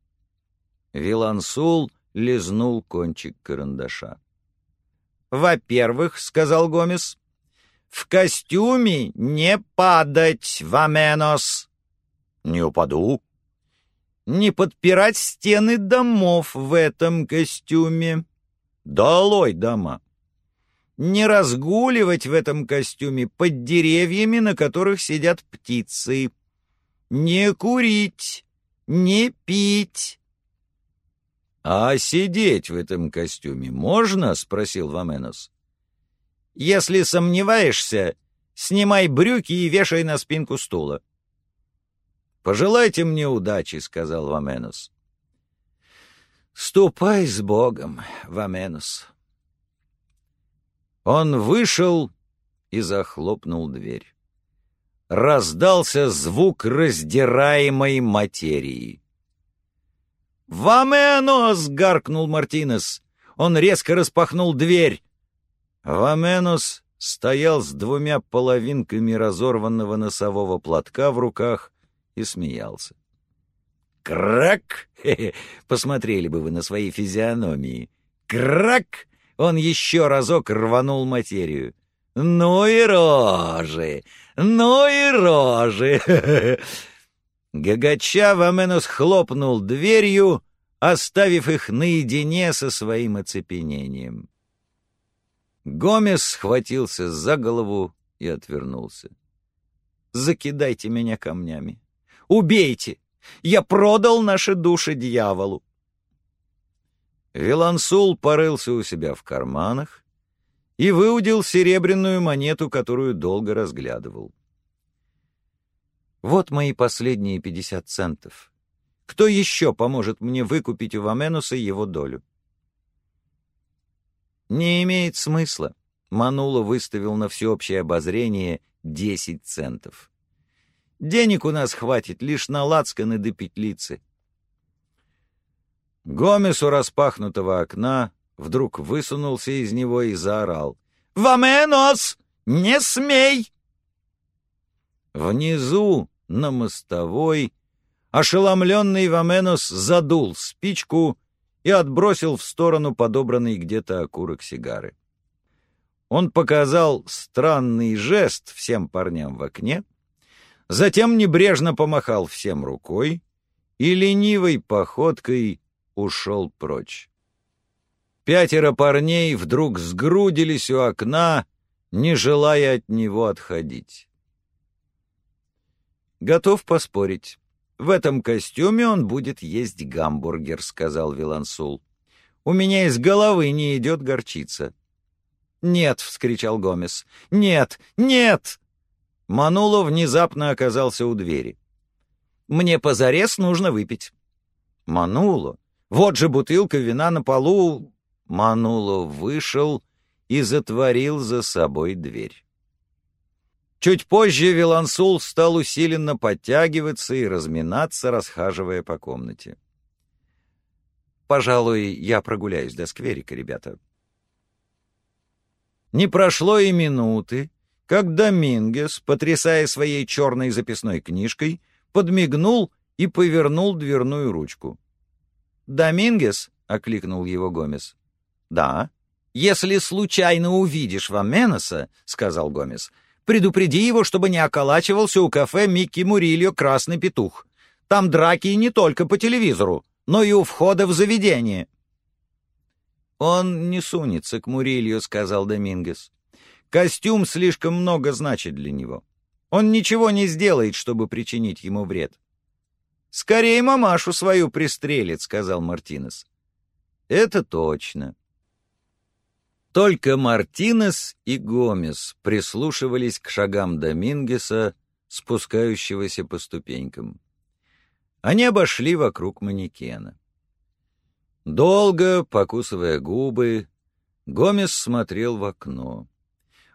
Вилансул лизнул кончик карандаша. «Во-первых, — сказал Гомес, — в костюме не падать, ваменос!» «Не упаду!» «Не подпирать стены домов в этом костюме!» «Долой дома!» «Не разгуливать в этом костюме под деревьями, на которых сидят птицы!» «Не курить!» «Не пить!» «А сидеть в этом костюме можно?» — спросил Ваменос. «Если сомневаешься, снимай брюки и вешай на спинку стула». «Пожелайте мне удачи», — сказал Ваменос. «Ступай с Богом, Ваменос». Он вышел и захлопнул дверь. Раздался звук раздираемой материи. «Ваменос!» — гаркнул Мартинес. Он резко распахнул дверь. Ваменос стоял с двумя половинками разорванного носового платка в руках и смеялся. «Крак!» — посмотрели бы вы на свои физиономии. «Крак!» — он еще разок рванул материю. «Ну и рожи! Ну и рожи!» Гагача Ваменос хлопнул дверью, оставив их наедине со своим оцепенением. Гомес схватился за голову и отвернулся. «Закидайте меня камнями! Убейте! Я продал наши души дьяволу. Вилансул порылся у себя в карманах и выудил серебряную монету, которую долго разглядывал. «Вот мои последние пятьдесят центов. Кто еще поможет мне выкупить у Ваменуса его долю?» «Не имеет смысла», — Манула выставил на всеобщее обозрение десять центов. «Денег у нас хватит лишь на лацканы до петлицы». Гомес у распахнутого окна вдруг высунулся из него и заорал. «Ваменос! Не смей!» Внизу, на мостовой, ошеломленный Ваменос задул спичку и отбросил в сторону подобранный где-то окурок сигары. Он показал странный жест всем парням в окне, затем небрежно помахал всем рукой и ленивой походкой ушел прочь. Пятеро парней вдруг сгрудились у окна, не желая от него отходить. «Готов поспорить. В этом костюме он будет есть гамбургер», — сказал Вилансул. «У меня из головы не идет горчица». «Нет!» — вскричал Гомес. «Нет! Нет!» Мануло внезапно оказался у двери. «Мне позарез нужно выпить». «Мануло? Вот же бутылка вина на полу. Мануло вышел и затворил за собой дверь. Чуть позже Вилансул стал усиленно подтягиваться и разминаться, расхаживая по комнате. «Пожалуй, я прогуляюсь до скверика, ребята». Не прошло и минуты, как Домингес, потрясая своей черной записной книжкой, подмигнул и повернул дверную ручку. «Домингес?» — окликнул его Гомес. «Да». «Если случайно увидишь Ваменоса, — сказал Гомес, — предупреди его, чтобы не околачивался у кафе Микки Мурильо «Красный петух». Там драки не только по телевизору, но и у входа в заведение». «Он не сунется к Мурильо», — сказал Домингес. «Костюм слишком много значит для него. Он ничего не сделает, чтобы причинить ему вред. «Скорее мамашу свою пристрелит», — сказал Мартинес. «Это точно». Только Мартинес и Гомес прислушивались к шагам Домингеса, спускающегося по ступенькам. Они обошли вокруг манекена. Долго, покусывая губы, Гомес смотрел в окно.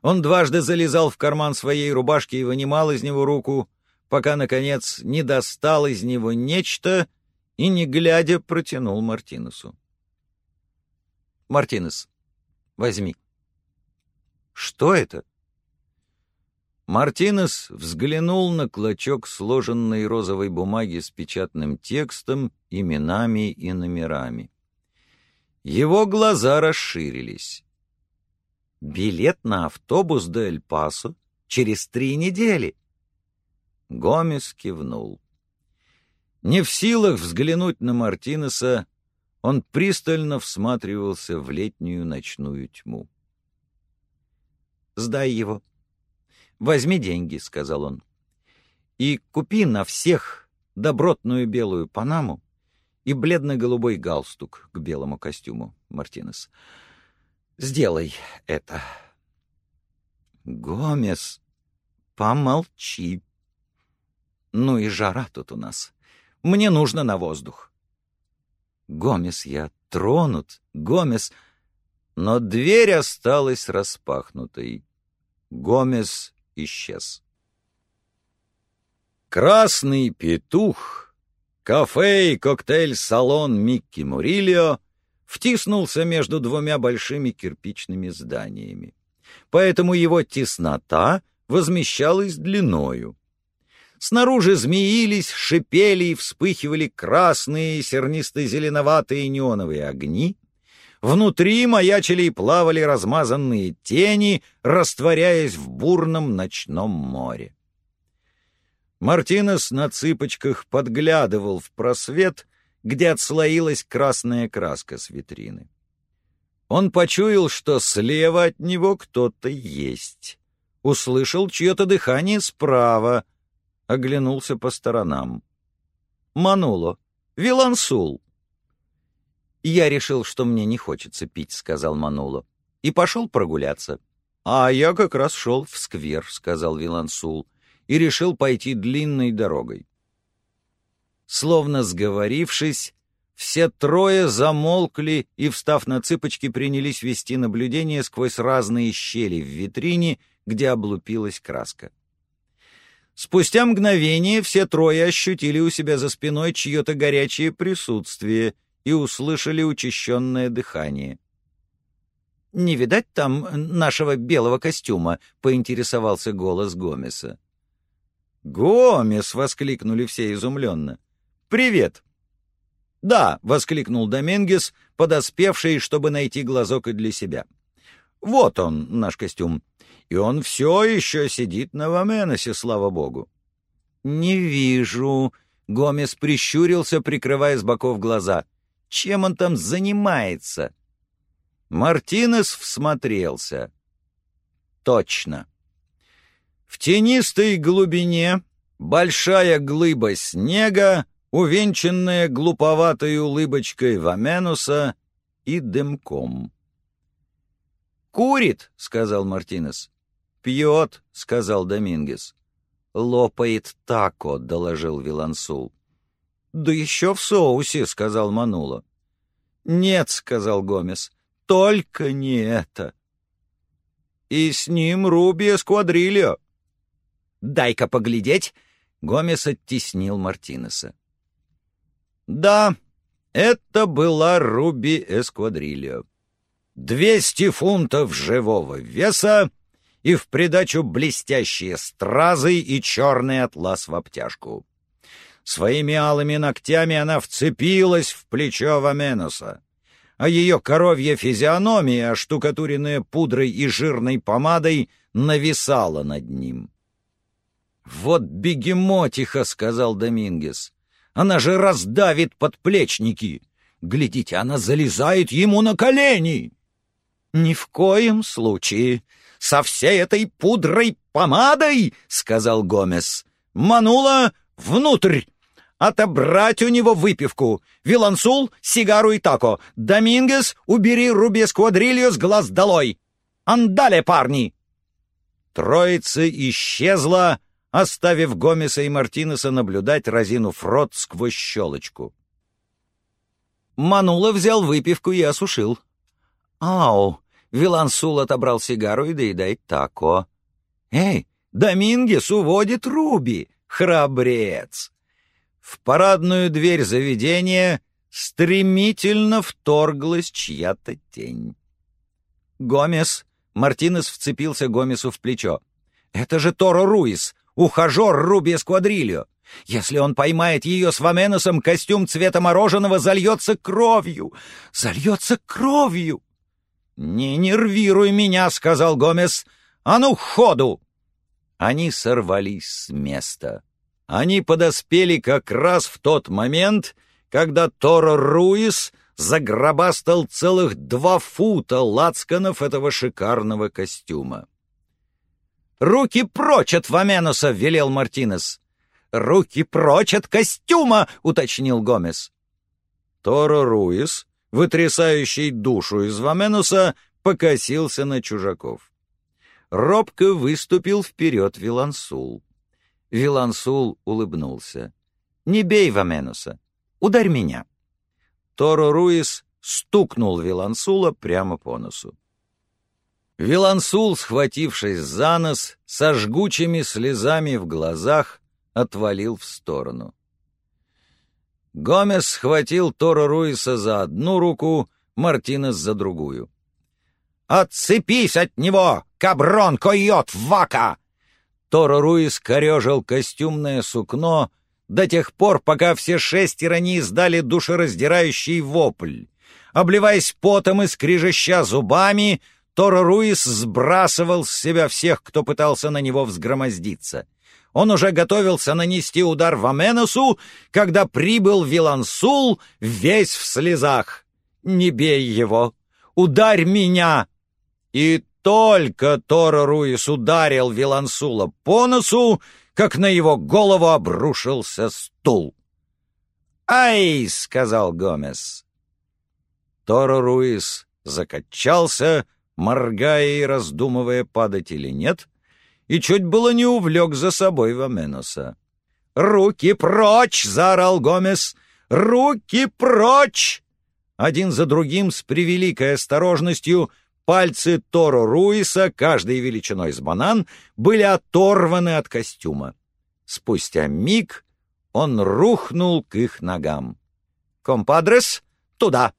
Он дважды залезал в карман своей рубашки и вынимал из него руку, пока, наконец, не достал из него нечто и, не глядя, протянул Мартинесу. «Мартинес, возьми». «Что это?» Мартинес взглянул на клочок сложенной розовой бумаги с печатным текстом, именами и номерами. Его глаза расширились. «Билет на автобус до Эль-Пасо через три недели. Гомес кивнул. Не в силах взглянуть на Мартинеса, он пристально всматривался в летнюю ночную тьму. «Сдай его. Возьми деньги», — сказал он. «И купи на всех добротную белую панаму и бледно-голубой галстук к белому костюму, Мартинес. Сделай это». «Гомес, помолчи», ну и жара тут у нас. Мне нужно на воздух. Гомес, я тронут, Гомес. Но дверь осталась распахнутой. Гомес исчез. Красный петух, кафе и коктейль-салон Микки Мурильо втиснулся между двумя большими кирпичными зданиями. Поэтому его теснота возмещалась длиною. Снаружи змеились, шипели и вспыхивали красные, сернисто-зеленоватые неоновые огни. Внутри маячили и плавали размазанные тени, растворяясь в бурном ночном море. Мартинес на цыпочках подглядывал в просвет, где отслоилась красная краска с витрины. Он почуял, что слева от него кто-то есть. Услышал чье-то дыхание справа — оглянулся по сторонам. Мануло. Вилансул. «Я решил, что мне не хочется пить», — сказал Мануло, — «и пошел прогуляться». «А я как раз шел в сквер», — сказал Вилансул, — «и решил пойти длинной дорогой». Словно сговорившись, все трое замолкли и, встав на цыпочки, принялись вести наблюдение сквозь разные щели в витрине, где облупилась краска. Спустя мгновение все трое ощутили у себя за спиной чье-то горячее присутствие и услышали учащенное дыхание. «Не видать там нашего белого костюма?» — поинтересовался голос Гомеса. «Гомес!» — воскликнули все изумленно. «Привет!» «Да!» — воскликнул Доменгес, подоспевший, чтобы найти глазок и для себя. «Вот он, наш костюм. И он все еще сидит на Ваменосе, слава богу». «Не вижу!» — Гомес прищурился, прикрывая с боков глаза. «Чем он там занимается?» Мартинес всмотрелся. «Точно!» В тенистой глубине большая глыба снега увенчанная глуповатой улыбочкой Ваменуса и дымком. «Курит», — сказал Мартинес. «Пьет», — сказал Домингес. «Лопает тако», — доложил Вилансул. «Да еще в соусе», — сказал Манула. «Нет», — сказал Гомес, — «только не это». «И с ним Руби Эсквадрильо». «Дай-ка поглядеть», — Гомес оттеснил Мартинеса. Да, это была Руби Эсквадрильо. Двести фунтов живого веса и в придачу блестящие стразы и черный атлас в обтяжку. Своими алыми ногтями она вцепилась в плечо Ваменоса, а ее коровья физиономия, оштукатуренная пудрой и жирной помадой, нависала над ним. «Вот бегемотиха», — сказал Домингес. Она же раздавит подплечники. Глядите, она залезает ему на колени. Ни в коем случае. Со всей этой пудрой помадой, сказал Гомес. Манула внутрь. Отобрать у него выпивку. Вилансул, сигару и тако. Домингес, убери Руби Сквадрилью с глаз долой. Андале, парни! Троица исчезла, оставив Гомеса и Мартинеса наблюдать, разинув рот сквозь щелочку. Манула взял выпивку и осушил. «Ау!» — Вилансул отобрал сигару и доедает тако. «Эй, Домингес уводит Руби! Храбрец!» В парадную дверь заведения стремительно вторглась чья-то тень. «Гомес!» — Мартинес вцепился Гомесу в плечо. «Это же Торо Руис! ухажер Руби Эсквадрильо. Если он поймает ее с Ваменосом, костюм цвета мороженого зальется кровью. Зальется кровью. «Не нервируй меня», — сказал Гомес. «А ну, ходу!» Они сорвались с места. Они подоспели как раз в тот момент, когда Торо Руис загробастал целых два фута лацканов этого шикарного костюма. «Руки прочь от Ваменуса!» — велел Мартинес. «Руки прочь от костюма!» — уточнил Гомес. Торо Руис, вытрясающий душу из Ваменуса, покосился на чужаков. Робко выступил вперед Вилансул. Вилансул улыбнулся. «Не бей Ваменуса! Ударь меня!» Торо Руис стукнул Вилансула прямо по носу. Вилансул, схватившись за нос, со жгучими слезами в глазах, отвалил в сторону. Гомес схватил Торо Руиса за одну руку, Мартинес за другую. «Отцепись от него, каброн, койот, вака!» Торо Руис корежил костюмное сукно до тех пор, пока все шестеро не издали душераздирающий вопль. Обливаясь потом и скрижеща зубами, Торо Руис сбрасывал с себя всех, кто пытался на него взгромоздиться. Он уже готовился нанести удар в Аменосу, когда прибыл Вилансул весь в слезах. «Не бей его! Ударь меня!» И только Торо Руис ударил Вилансула по носу, как на его голову обрушился стул. «Ай!» — сказал Гомес. Торо Руис закачался, моргая и раздумывая, падать или нет, и чуть было не увлек за собой Ваменоса. «Руки прочь!» — заорал Гомес. «Руки прочь!» Один за другим с превеликой осторожностью пальцы Торо Руиса, каждой величиной с банан, были оторваны от костюма. Спустя миг он рухнул к их ногам. «Компадрес, туда!»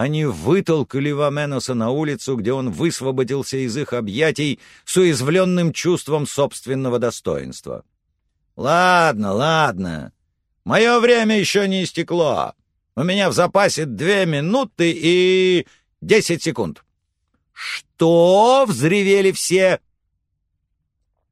Они вытолкали Ваменоса на улицу, где он высвободился из их объятий с уязвленным чувством собственного достоинства. «Ладно, ладно. Мое время еще не истекло. У меня в запасе две минуты и десять секунд». «Что?» — взревели все.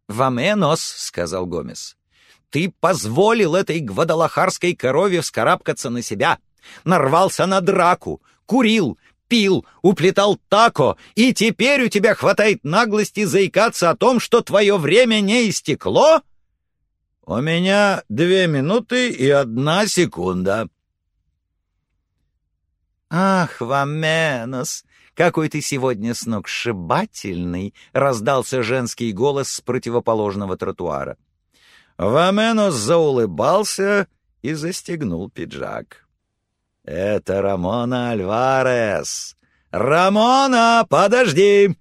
«Ваменос», — сказал Гомес, — «ты позволил этой гвадалахарской корове вскарабкаться на себя, нарвался на драку, курил, пил, уплетал тако, и теперь у тебя хватает наглости заикаться о том, что твое время не истекло?» «У меня две минуты и одна секунда». «Ах, Ваменос, какой ты сегодня сногсшибательный!» — раздался женский голос с противоположного тротуара. Ваменос заулыбался и застегнул пиджак. «Это Рамона Альварес! Рамона, подожди!»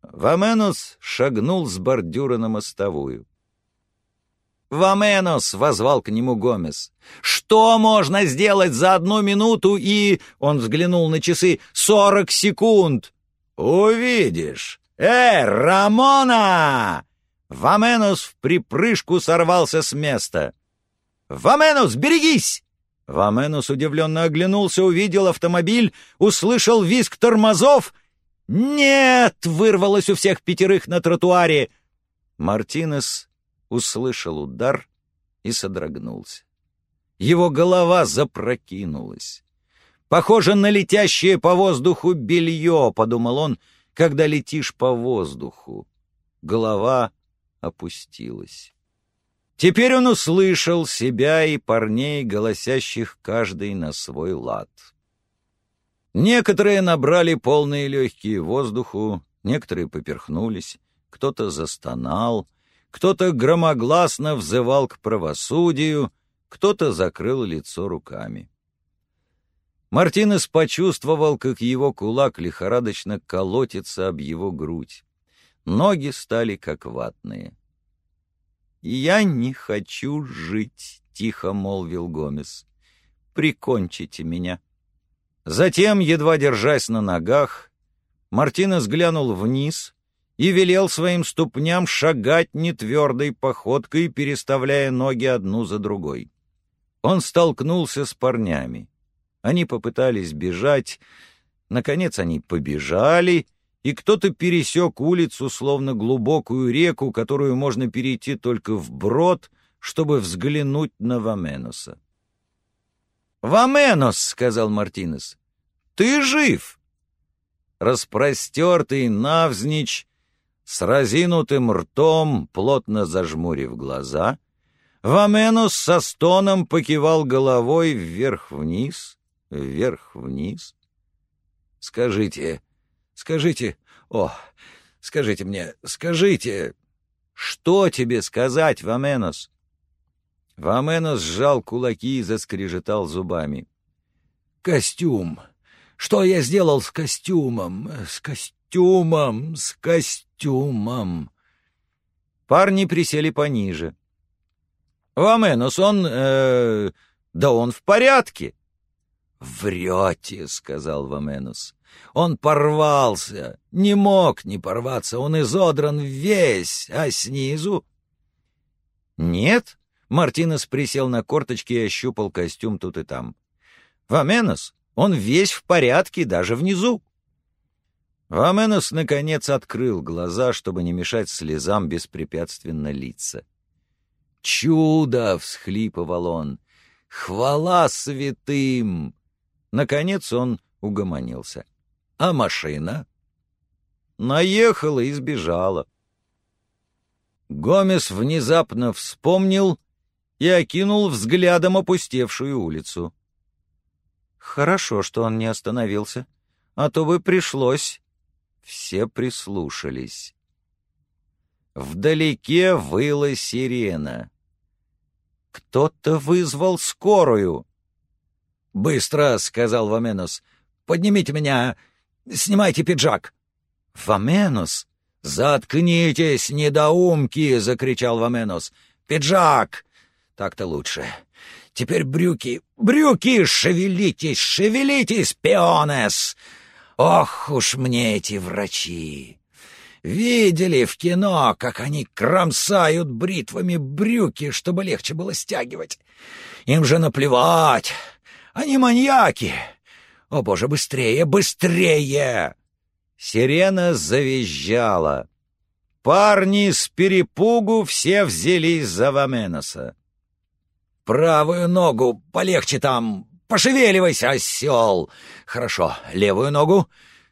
Ваменос шагнул с бордюра на мостовую. «Ваменос!» — возвал к нему Гомес. «Что можно сделать за одну минуту и...» — он взглянул на часы. «Сорок секунд!» «Увидишь! Эй, Рамона!» Ваменос в припрыжку сорвался с места. «Ваменос, берегись!» Ваменус удивленно оглянулся, увидел автомобиль, услышал визг тормозов. «Нет!» — вырвалось у всех пятерых на тротуаре. Мартинес услышал удар и содрогнулся. Его голова запрокинулась. «Похоже на летящее по воздуху белье», — подумал он, — «когда летишь по воздуху». Голова опустилась. Теперь он услышал себя и парней, голосящих каждый на свой лад. Некоторые набрали полные легкие воздуху, некоторые поперхнулись, кто-то застонал, кто-то громогласно взывал к правосудию, кто-то закрыл лицо руками. Мартинес почувствовал, как его кулак лихорадочно колотится об его грудь. Ноги стали как ватные. «Я не хочу жить», — тихо молвил Гомес. «Прикончите меня». Затем, едва держась на ногах, Мартинес глянул вниз и велел своим ступням шагать нетвердой походкой, переставляя ноги одну за другой. Он столкнулся с парнями. Они попытались бежать. Наконец они побежали — и кто-то пересек улицу, словно глубокую реку, которую можно перейти только вброд, чтобы взглянуть на Ваменоса. «Ваменос!» — сказал Мартинес. «Ты жив!» Распростертый навзничь, с разинутым ртом, плотно зажмурив глаза, Ваменос со стоном покивал головой вверх-вниз, вверх-вниз. «Скажите, Скажите, о, скажите мне, скажите, что тебе сказать, Ваменос?» Ваменос сжал кулаки и заскрежетал зубами. «Костюм! Что я сделал с костюмом? С костюмом! С костюмом!» Парни присели пониже. «Ваменос, он... Э, да он в порядке!» «Врете!» — сказал Ваменос. Он порвался, не мог не порваться, он изодран весь, а снизу... «Нет?» — Мартинес присел на корточки и ощупал костюм тут и там. «Ваменос, он весь в порядке, даже внизу». Ваменос, наконец, открыл глаза, чтобы не мешать слезам беспрепятственно литься. «Чудо!» — всхлипывал он. «Хвала святым!» Наконец он угомонился. А машина? Наехала и сбежала. Гомес внезапно вспомнил и окинул взглядом опустевшую улицу. Хорошо, что он не остановился, а то бы пришлось. Все прислушались. Вдалеке выла сирена. Кто-то вызвал скорую. «Быстро!» — сказал Ваменус. «Поднимите меня! Снимайте пиджак!» «Ваменус!» «Заткнитесь, недоумки!» — закричал Ваменус. «Пиджак!» «Так-то лучше. Теперь брюки! Брюки! Шевелитесь, шевелитесь, пионес! Ох уж мне эти врачи! Видели в кино, как они кромсают бритвами брюки, чтобы легче было стягивать? Им же наплевать! Они маньяки! О, боже, быстрее, быстрее!» Сирена завизжала. Парни с перепугу все взялись за Ваменоса. «Правую ногу полегче там! Пошевеливайся, осел!» «Хорошо, левую ногу.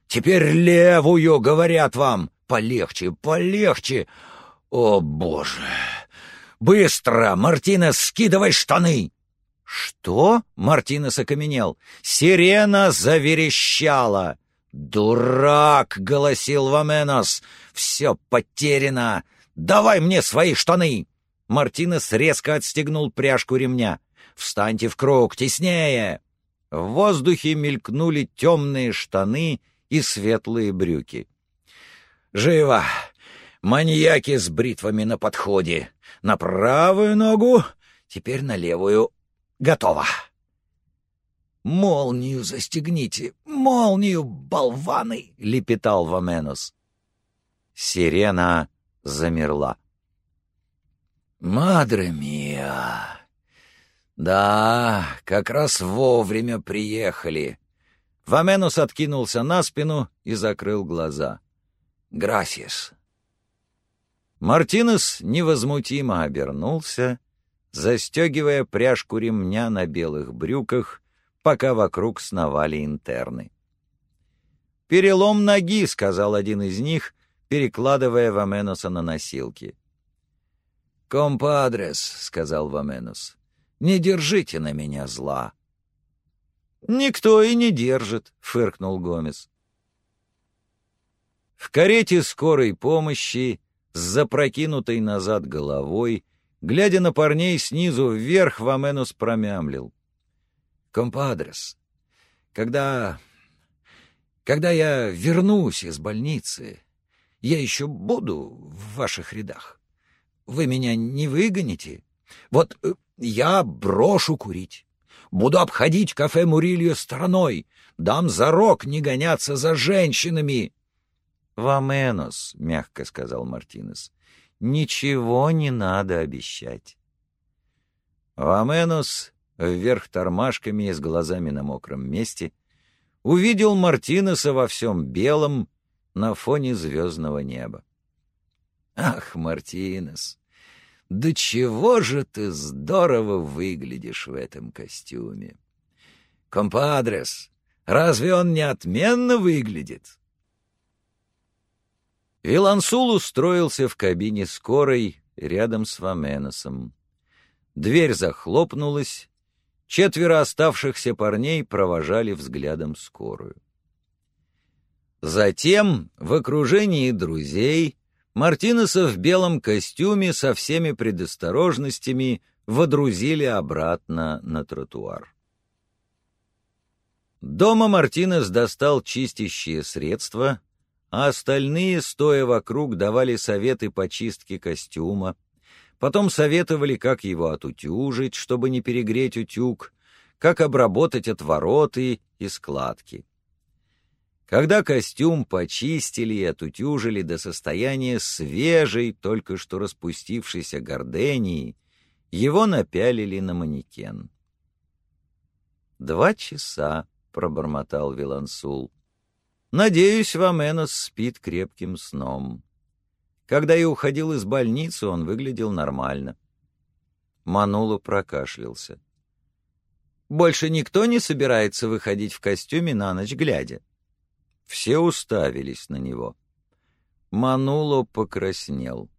Теперь левую, говорят вам. Полегче, полегче. О, боже! Быстро, Мартинес, скидывай штаны!» «Что?» — Мартинес окаменел. Сирена заверещала. «Дурак!» — голосил Ваменос. «Все потеряно! Давай мне свои штаны!» Мартинес резко отстегнул пряжку ремня. «Встаньте в круг, теснее!» В воздухе мелькнули темные штаны и светлые брюки. «Живо! Маньяки с бритвами на подходе! На правую ногу, теперь на левую. Готово!» «Молнию застегните! Молнию, болваны!» — лепетал Ваменус. Сирена замерла. «Мадре мия! Да, как раз вовремя приехали!» Ваменус откинулся на спину и закрыл глаза. «Грасис!» Мартинес невозмутимо обернулся, застегивая пряжку ремня на белых брюках пока вокруг сновали интерны. «Перелом ноги», — сказал один из них, перекладывая Ваменуса на носилки. «Компадрес», — сказал Ваменус, — «не держите на меня зла». «Никто и не держит», — фыркнул Гомес. В карете скорой помощи, с запрокинутой назад головой, глядя на парней снизу вверх, Ваменус промямлил. Компадрес, когда... когда я вернусь из больницы, я еще буду в ваших рядах. Вы меня не выгоните? Вот э, я брошу курить. Буду обходить кафе Мурильо стороной. Дам зарок не гоняться за женщинами. — Ваменос, — мягко сказал Мартинес, — ничего не надо обещать. Ваменос вверх тормашками и с глазами на мокром месте, увидел Мартинеса во всем белом на фоне звездного неба. «Ах, Мартинес, да чего же ты здорово выглядишь в этом костюме! Компадрес, разве он не отменно выглядит?» Вилансул устроился в кабине скорой рядом с Ваменосом. Дверь захлопнулась, Четверо оставшихся парней провожали взглядом скорую. Затем, в окружении друзей, Мартинеса в белом костюме со всеми предосторожностями водрузили обратно на тротуар. Дома Мартинес достал чистящие средства, а остальные, стоя вокруг, давали советы по чистке костюма, Потом советовали, как его отутюжить, чтобы не перегреть утюг, как обработать отвороты и складки. Когда костюм почистили и отутюжили до состояния свежей, только что распустившейся гордении, его напялили на манекен. «Два часа», — пробормотал Вилансул. «Надеюсь, Ваменос спит крепким сном». Когда я уходил из больницы, он выглядел нормально. Манула прокашлялся. «Больше никто не собирается выходить в костюме на ночь глядя?» Все уставились на него. Мануло покраснел.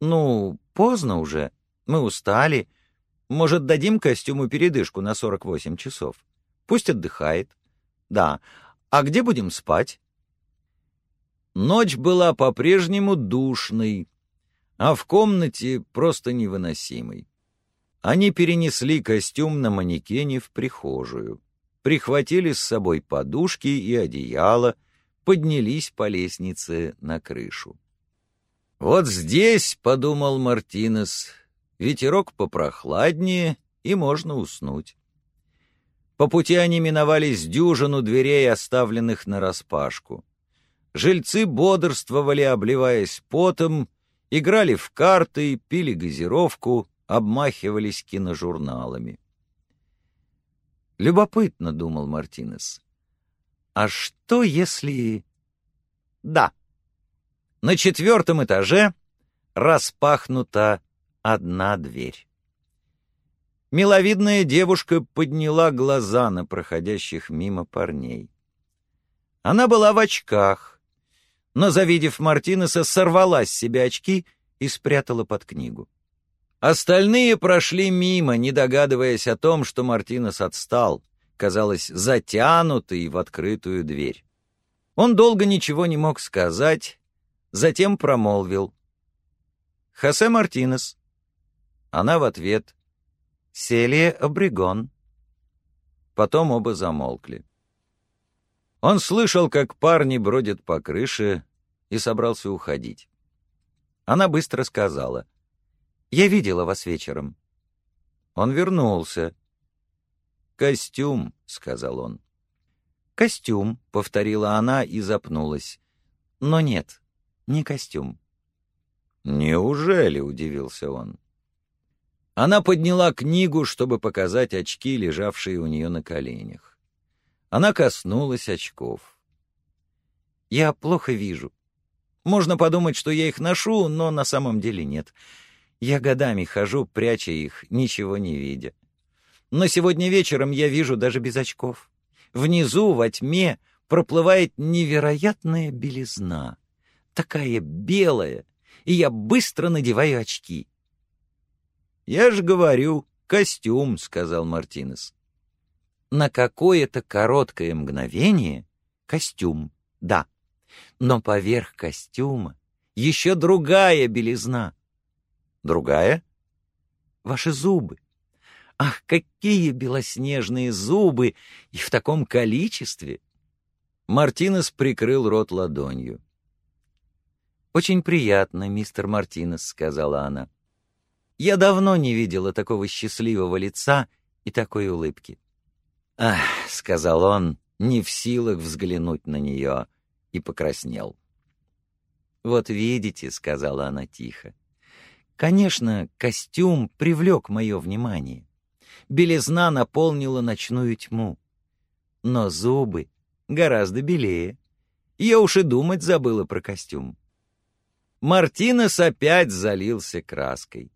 «Ну, поздно уже. Мы устали. Может, дадим костюму передышку на 48 часов? Пусть отдыхает. Да. А где будем спать? Ночь была по-прежнему душной, а в комнате просто невыносимой. Они перенесли костюм на манекене в прихожую, прихватили с собой подушки и одеяло, поднялись по лестнице на крышу. «Вот здесь, — подумал Мартинес, — ветерок попрохладнее, и можно уснуть». По пути они миновались дюжину дверей, оставленных нараспашку. Жильцы бодрствовали, обливаясь потом, играли в карты, пили газировку, обмахивались киножурналами. Любопытно, — думал Мартинес. А что если... Да. На четвертом этаже распахнута одна дверь. Миловидная девушка подняла глаза на проходящих мимо парней. Она была в очках, но, завидев Мартинеса, сорвала с себя очки и спрятала под книгу. Остальные прошли мимо, не догадываясь о том, что Мартинес отстал, казалось, затянутый в открытую дверь. Он долго ничего не мог сказать, затем промолвил. «Хосе Мартинес». Она в ответ. «Селия Обрегон». Потом оба замолкли. Он слышал, как парни бродят по крыше, и собрался уходить. Она быстро сказала. «Я видела вас вечером». Он вернулся. «Костюм», — сказал он. «Костюм», — повторила она и запнулась. «Но нет, не костюм». «Неужели?» — удивился он. Она подняла книгу, чтобы показать очки, лежавшие у нее на коленях. Она коснулась очков. «Я плохо вижу. Можно подумать, что я их ношу, но на самом деле нет. Я годами хожу, пряча их, ничего не видя. Но сегодня вечером я вижу даже без очков. Внизу, во тьме, проплывает невероятная белизна. Такая белая, и я быстро надеваю очки. «Я же говорю, костюм», — сказал Мартинес. На какое-то короткое мгновение костюм, да но поверх костюма еще другая белизна. Другая? Ваши зубы. Ах, какие белоснежные зубы! И в таком количестве! Мартинес прикрыл рот ладонью. «Очень приятно, мистер Мартинес», — сказала она. «Я давно не видела такого счастливого лица и такой улыбки». «Ах», — сказал он, не в силах взглянуть на нее, — и покраснел. «Вот видите», — сказала она тихо, — «конечно, костюм привлек мое внимание. Белизна наполнила ночную тьму. Но зубы гораздо белее. Я уж и думать забыла про костюм». Мартинес опять залился краской.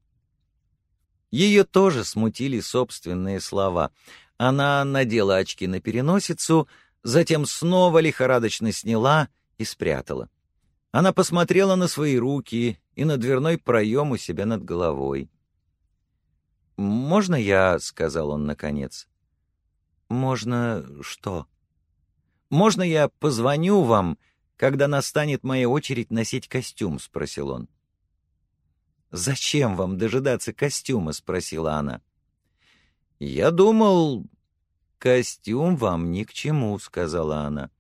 Ее тоже смутили собственные слова. Она надела очки на переносицу, затем снова лихорадочно сняла и спрятала. Она посмотрела на свои руки и на дверной проем у себя над головой. «Можно я?» — сказал он наконец. «Можно что?» «Можно я позвоню вам, когда настанет моя очередь носить костюм?» — спросил он. «Зачем вам дожидаться костюма?» — спросила она. «Я думал, «Костюм вам ни к чему», — сказала она.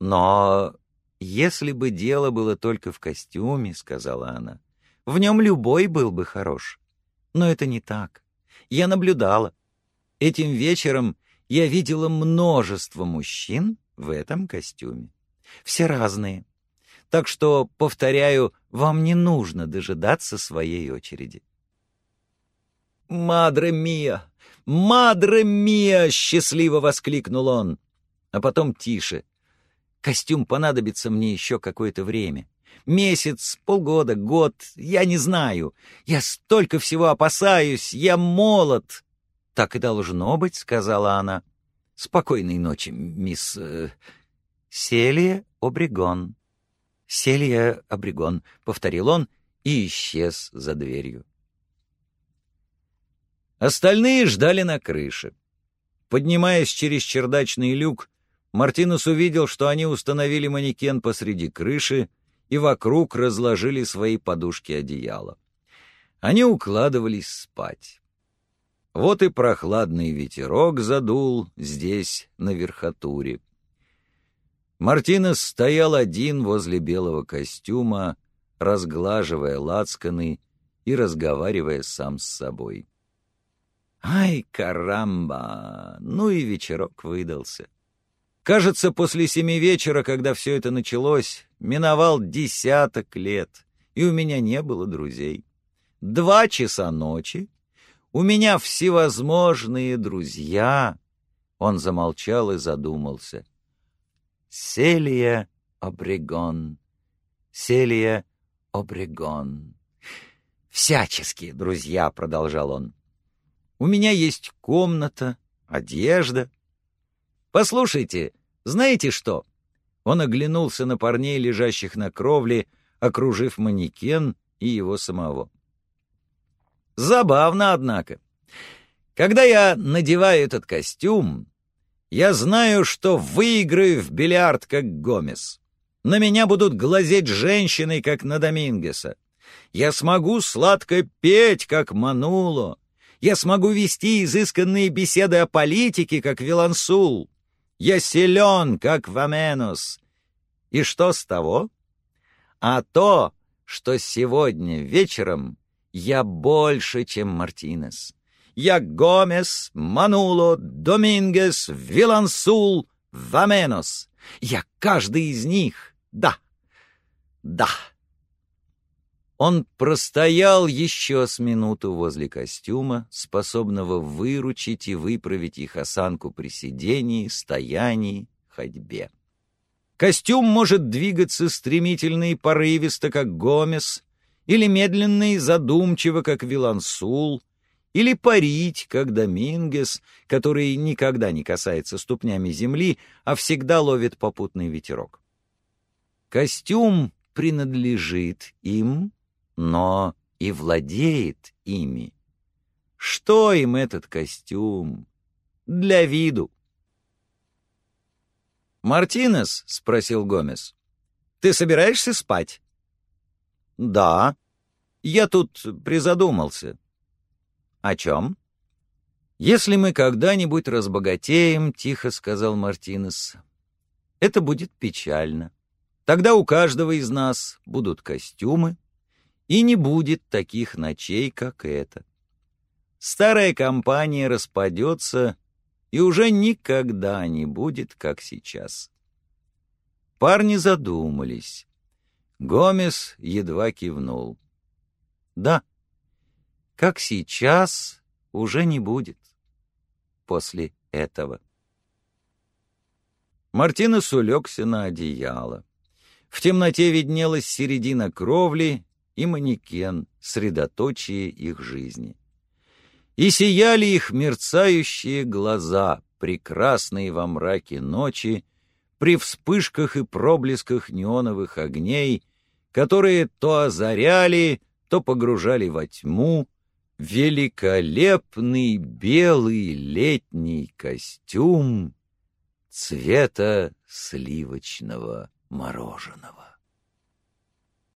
«Но если бы дело было только в костюме», — сказала она, — «в нем любой был бы хорош. Но это не так. Я наблюдала. Этим вечером я видела множество мужчин в этом костюме. Все разные. Так что, повторяю, вам не нужно дожидаться своей очереди. «Мадре мия! Мадре мия!» — счастливо воскликнул он. А потом тише. «Костюм понадобится мне еще какое-то время. Месяц, полгода, год, я не знаю. Я столько всего опасаюсь, я молод». «Так и должно быть», — сказала она. «Спокойной ночи, мисс...» э, «Селия Обрегон». «Селия Обрегон», — повторил он и исчез за дверью. Остальные ждали на крыше. Поднимаясь через чердачный люк, Мартинес увидел, что они установили манекен посреди крыши и вокруг разложили свои подушки одеяла. Они укладывались спать. Вот и прохладный ветерок задул здесь, на верхотуре. Мартинес стоял один возле белого костюма, разглаживая лацканы и разговаривая сам с собой. Ай, карамба! Ну и вечерок выдался. Кажется, после семи вечера, когда все это началось, миновал десяток лет, и у меня не было друзей. Два часа ночи. У меня всевозможные друзья. Он замолчал и задумался. Селия Обрегон. Селия Обрегон. Всяческие друзья, продолжал он. У меня есть комната, одежда. Послушайте, знаете что? Он оглянулся на парней, лежащих на кровле, окружив манекен и его самого. Забавно, однако. Когда я надеваю этот костюм, я знаю, что выиграю в бильярд, как Гомес. На меня будут глазеть женщины, как на Домингеса. Я смогу сладко петь, как Мануло. Я смогу вести изысканные беседы о политике, как Вилансул. Я силен, как Ваменус. И что с того? А то, что сегодня вечером я больше, чем Мартинес. Я Гомес, Мануло, Домингес, Вилансул, Ваменос. Я каждый из них. Да, да. Он простоял еще с минуту возле костюма, способного выручить и выправить их осанку при сидении, стоянии, ходьбе. Костюм может двигаться стремительно и порывисто, как Гомес, или медленно и задумчиво, как Вилансул, или парить, как Домингес, который никогда не касается ступнями земли, а всегда ловит попутный ветерок. Костюм принадлежит им, но и владеет ими. Что им этот костюм? Для виду. «Мартинес?» — спросил Гомес. «Ты собираешься спать?» «Да. Я тут призадумался». «О чем?» «Если мы когда-нибудь разбогатеем», — тихо сказал Мартинес, — «это будет печально. Тогда у каждого из нас будут костюмы, и не будет таких ночей, как эта. Старая компания распадется, и уже никогда не будет, как сейчас. Парни задумались. Гомес едва кивнул. Да, как сейчас уже не будет после этого. Мартинес улегся на одеяло. В темноте виднелась середина кровли и манекен, средоточие их жизни. И сияли их мерцающие глаза, прекрасные во мраке ночи, при вспышках и проблесках неоновых огней, которые то озаряли, то погружали во тьму, великолепный белый летний костюм цвета сливочного мороженого.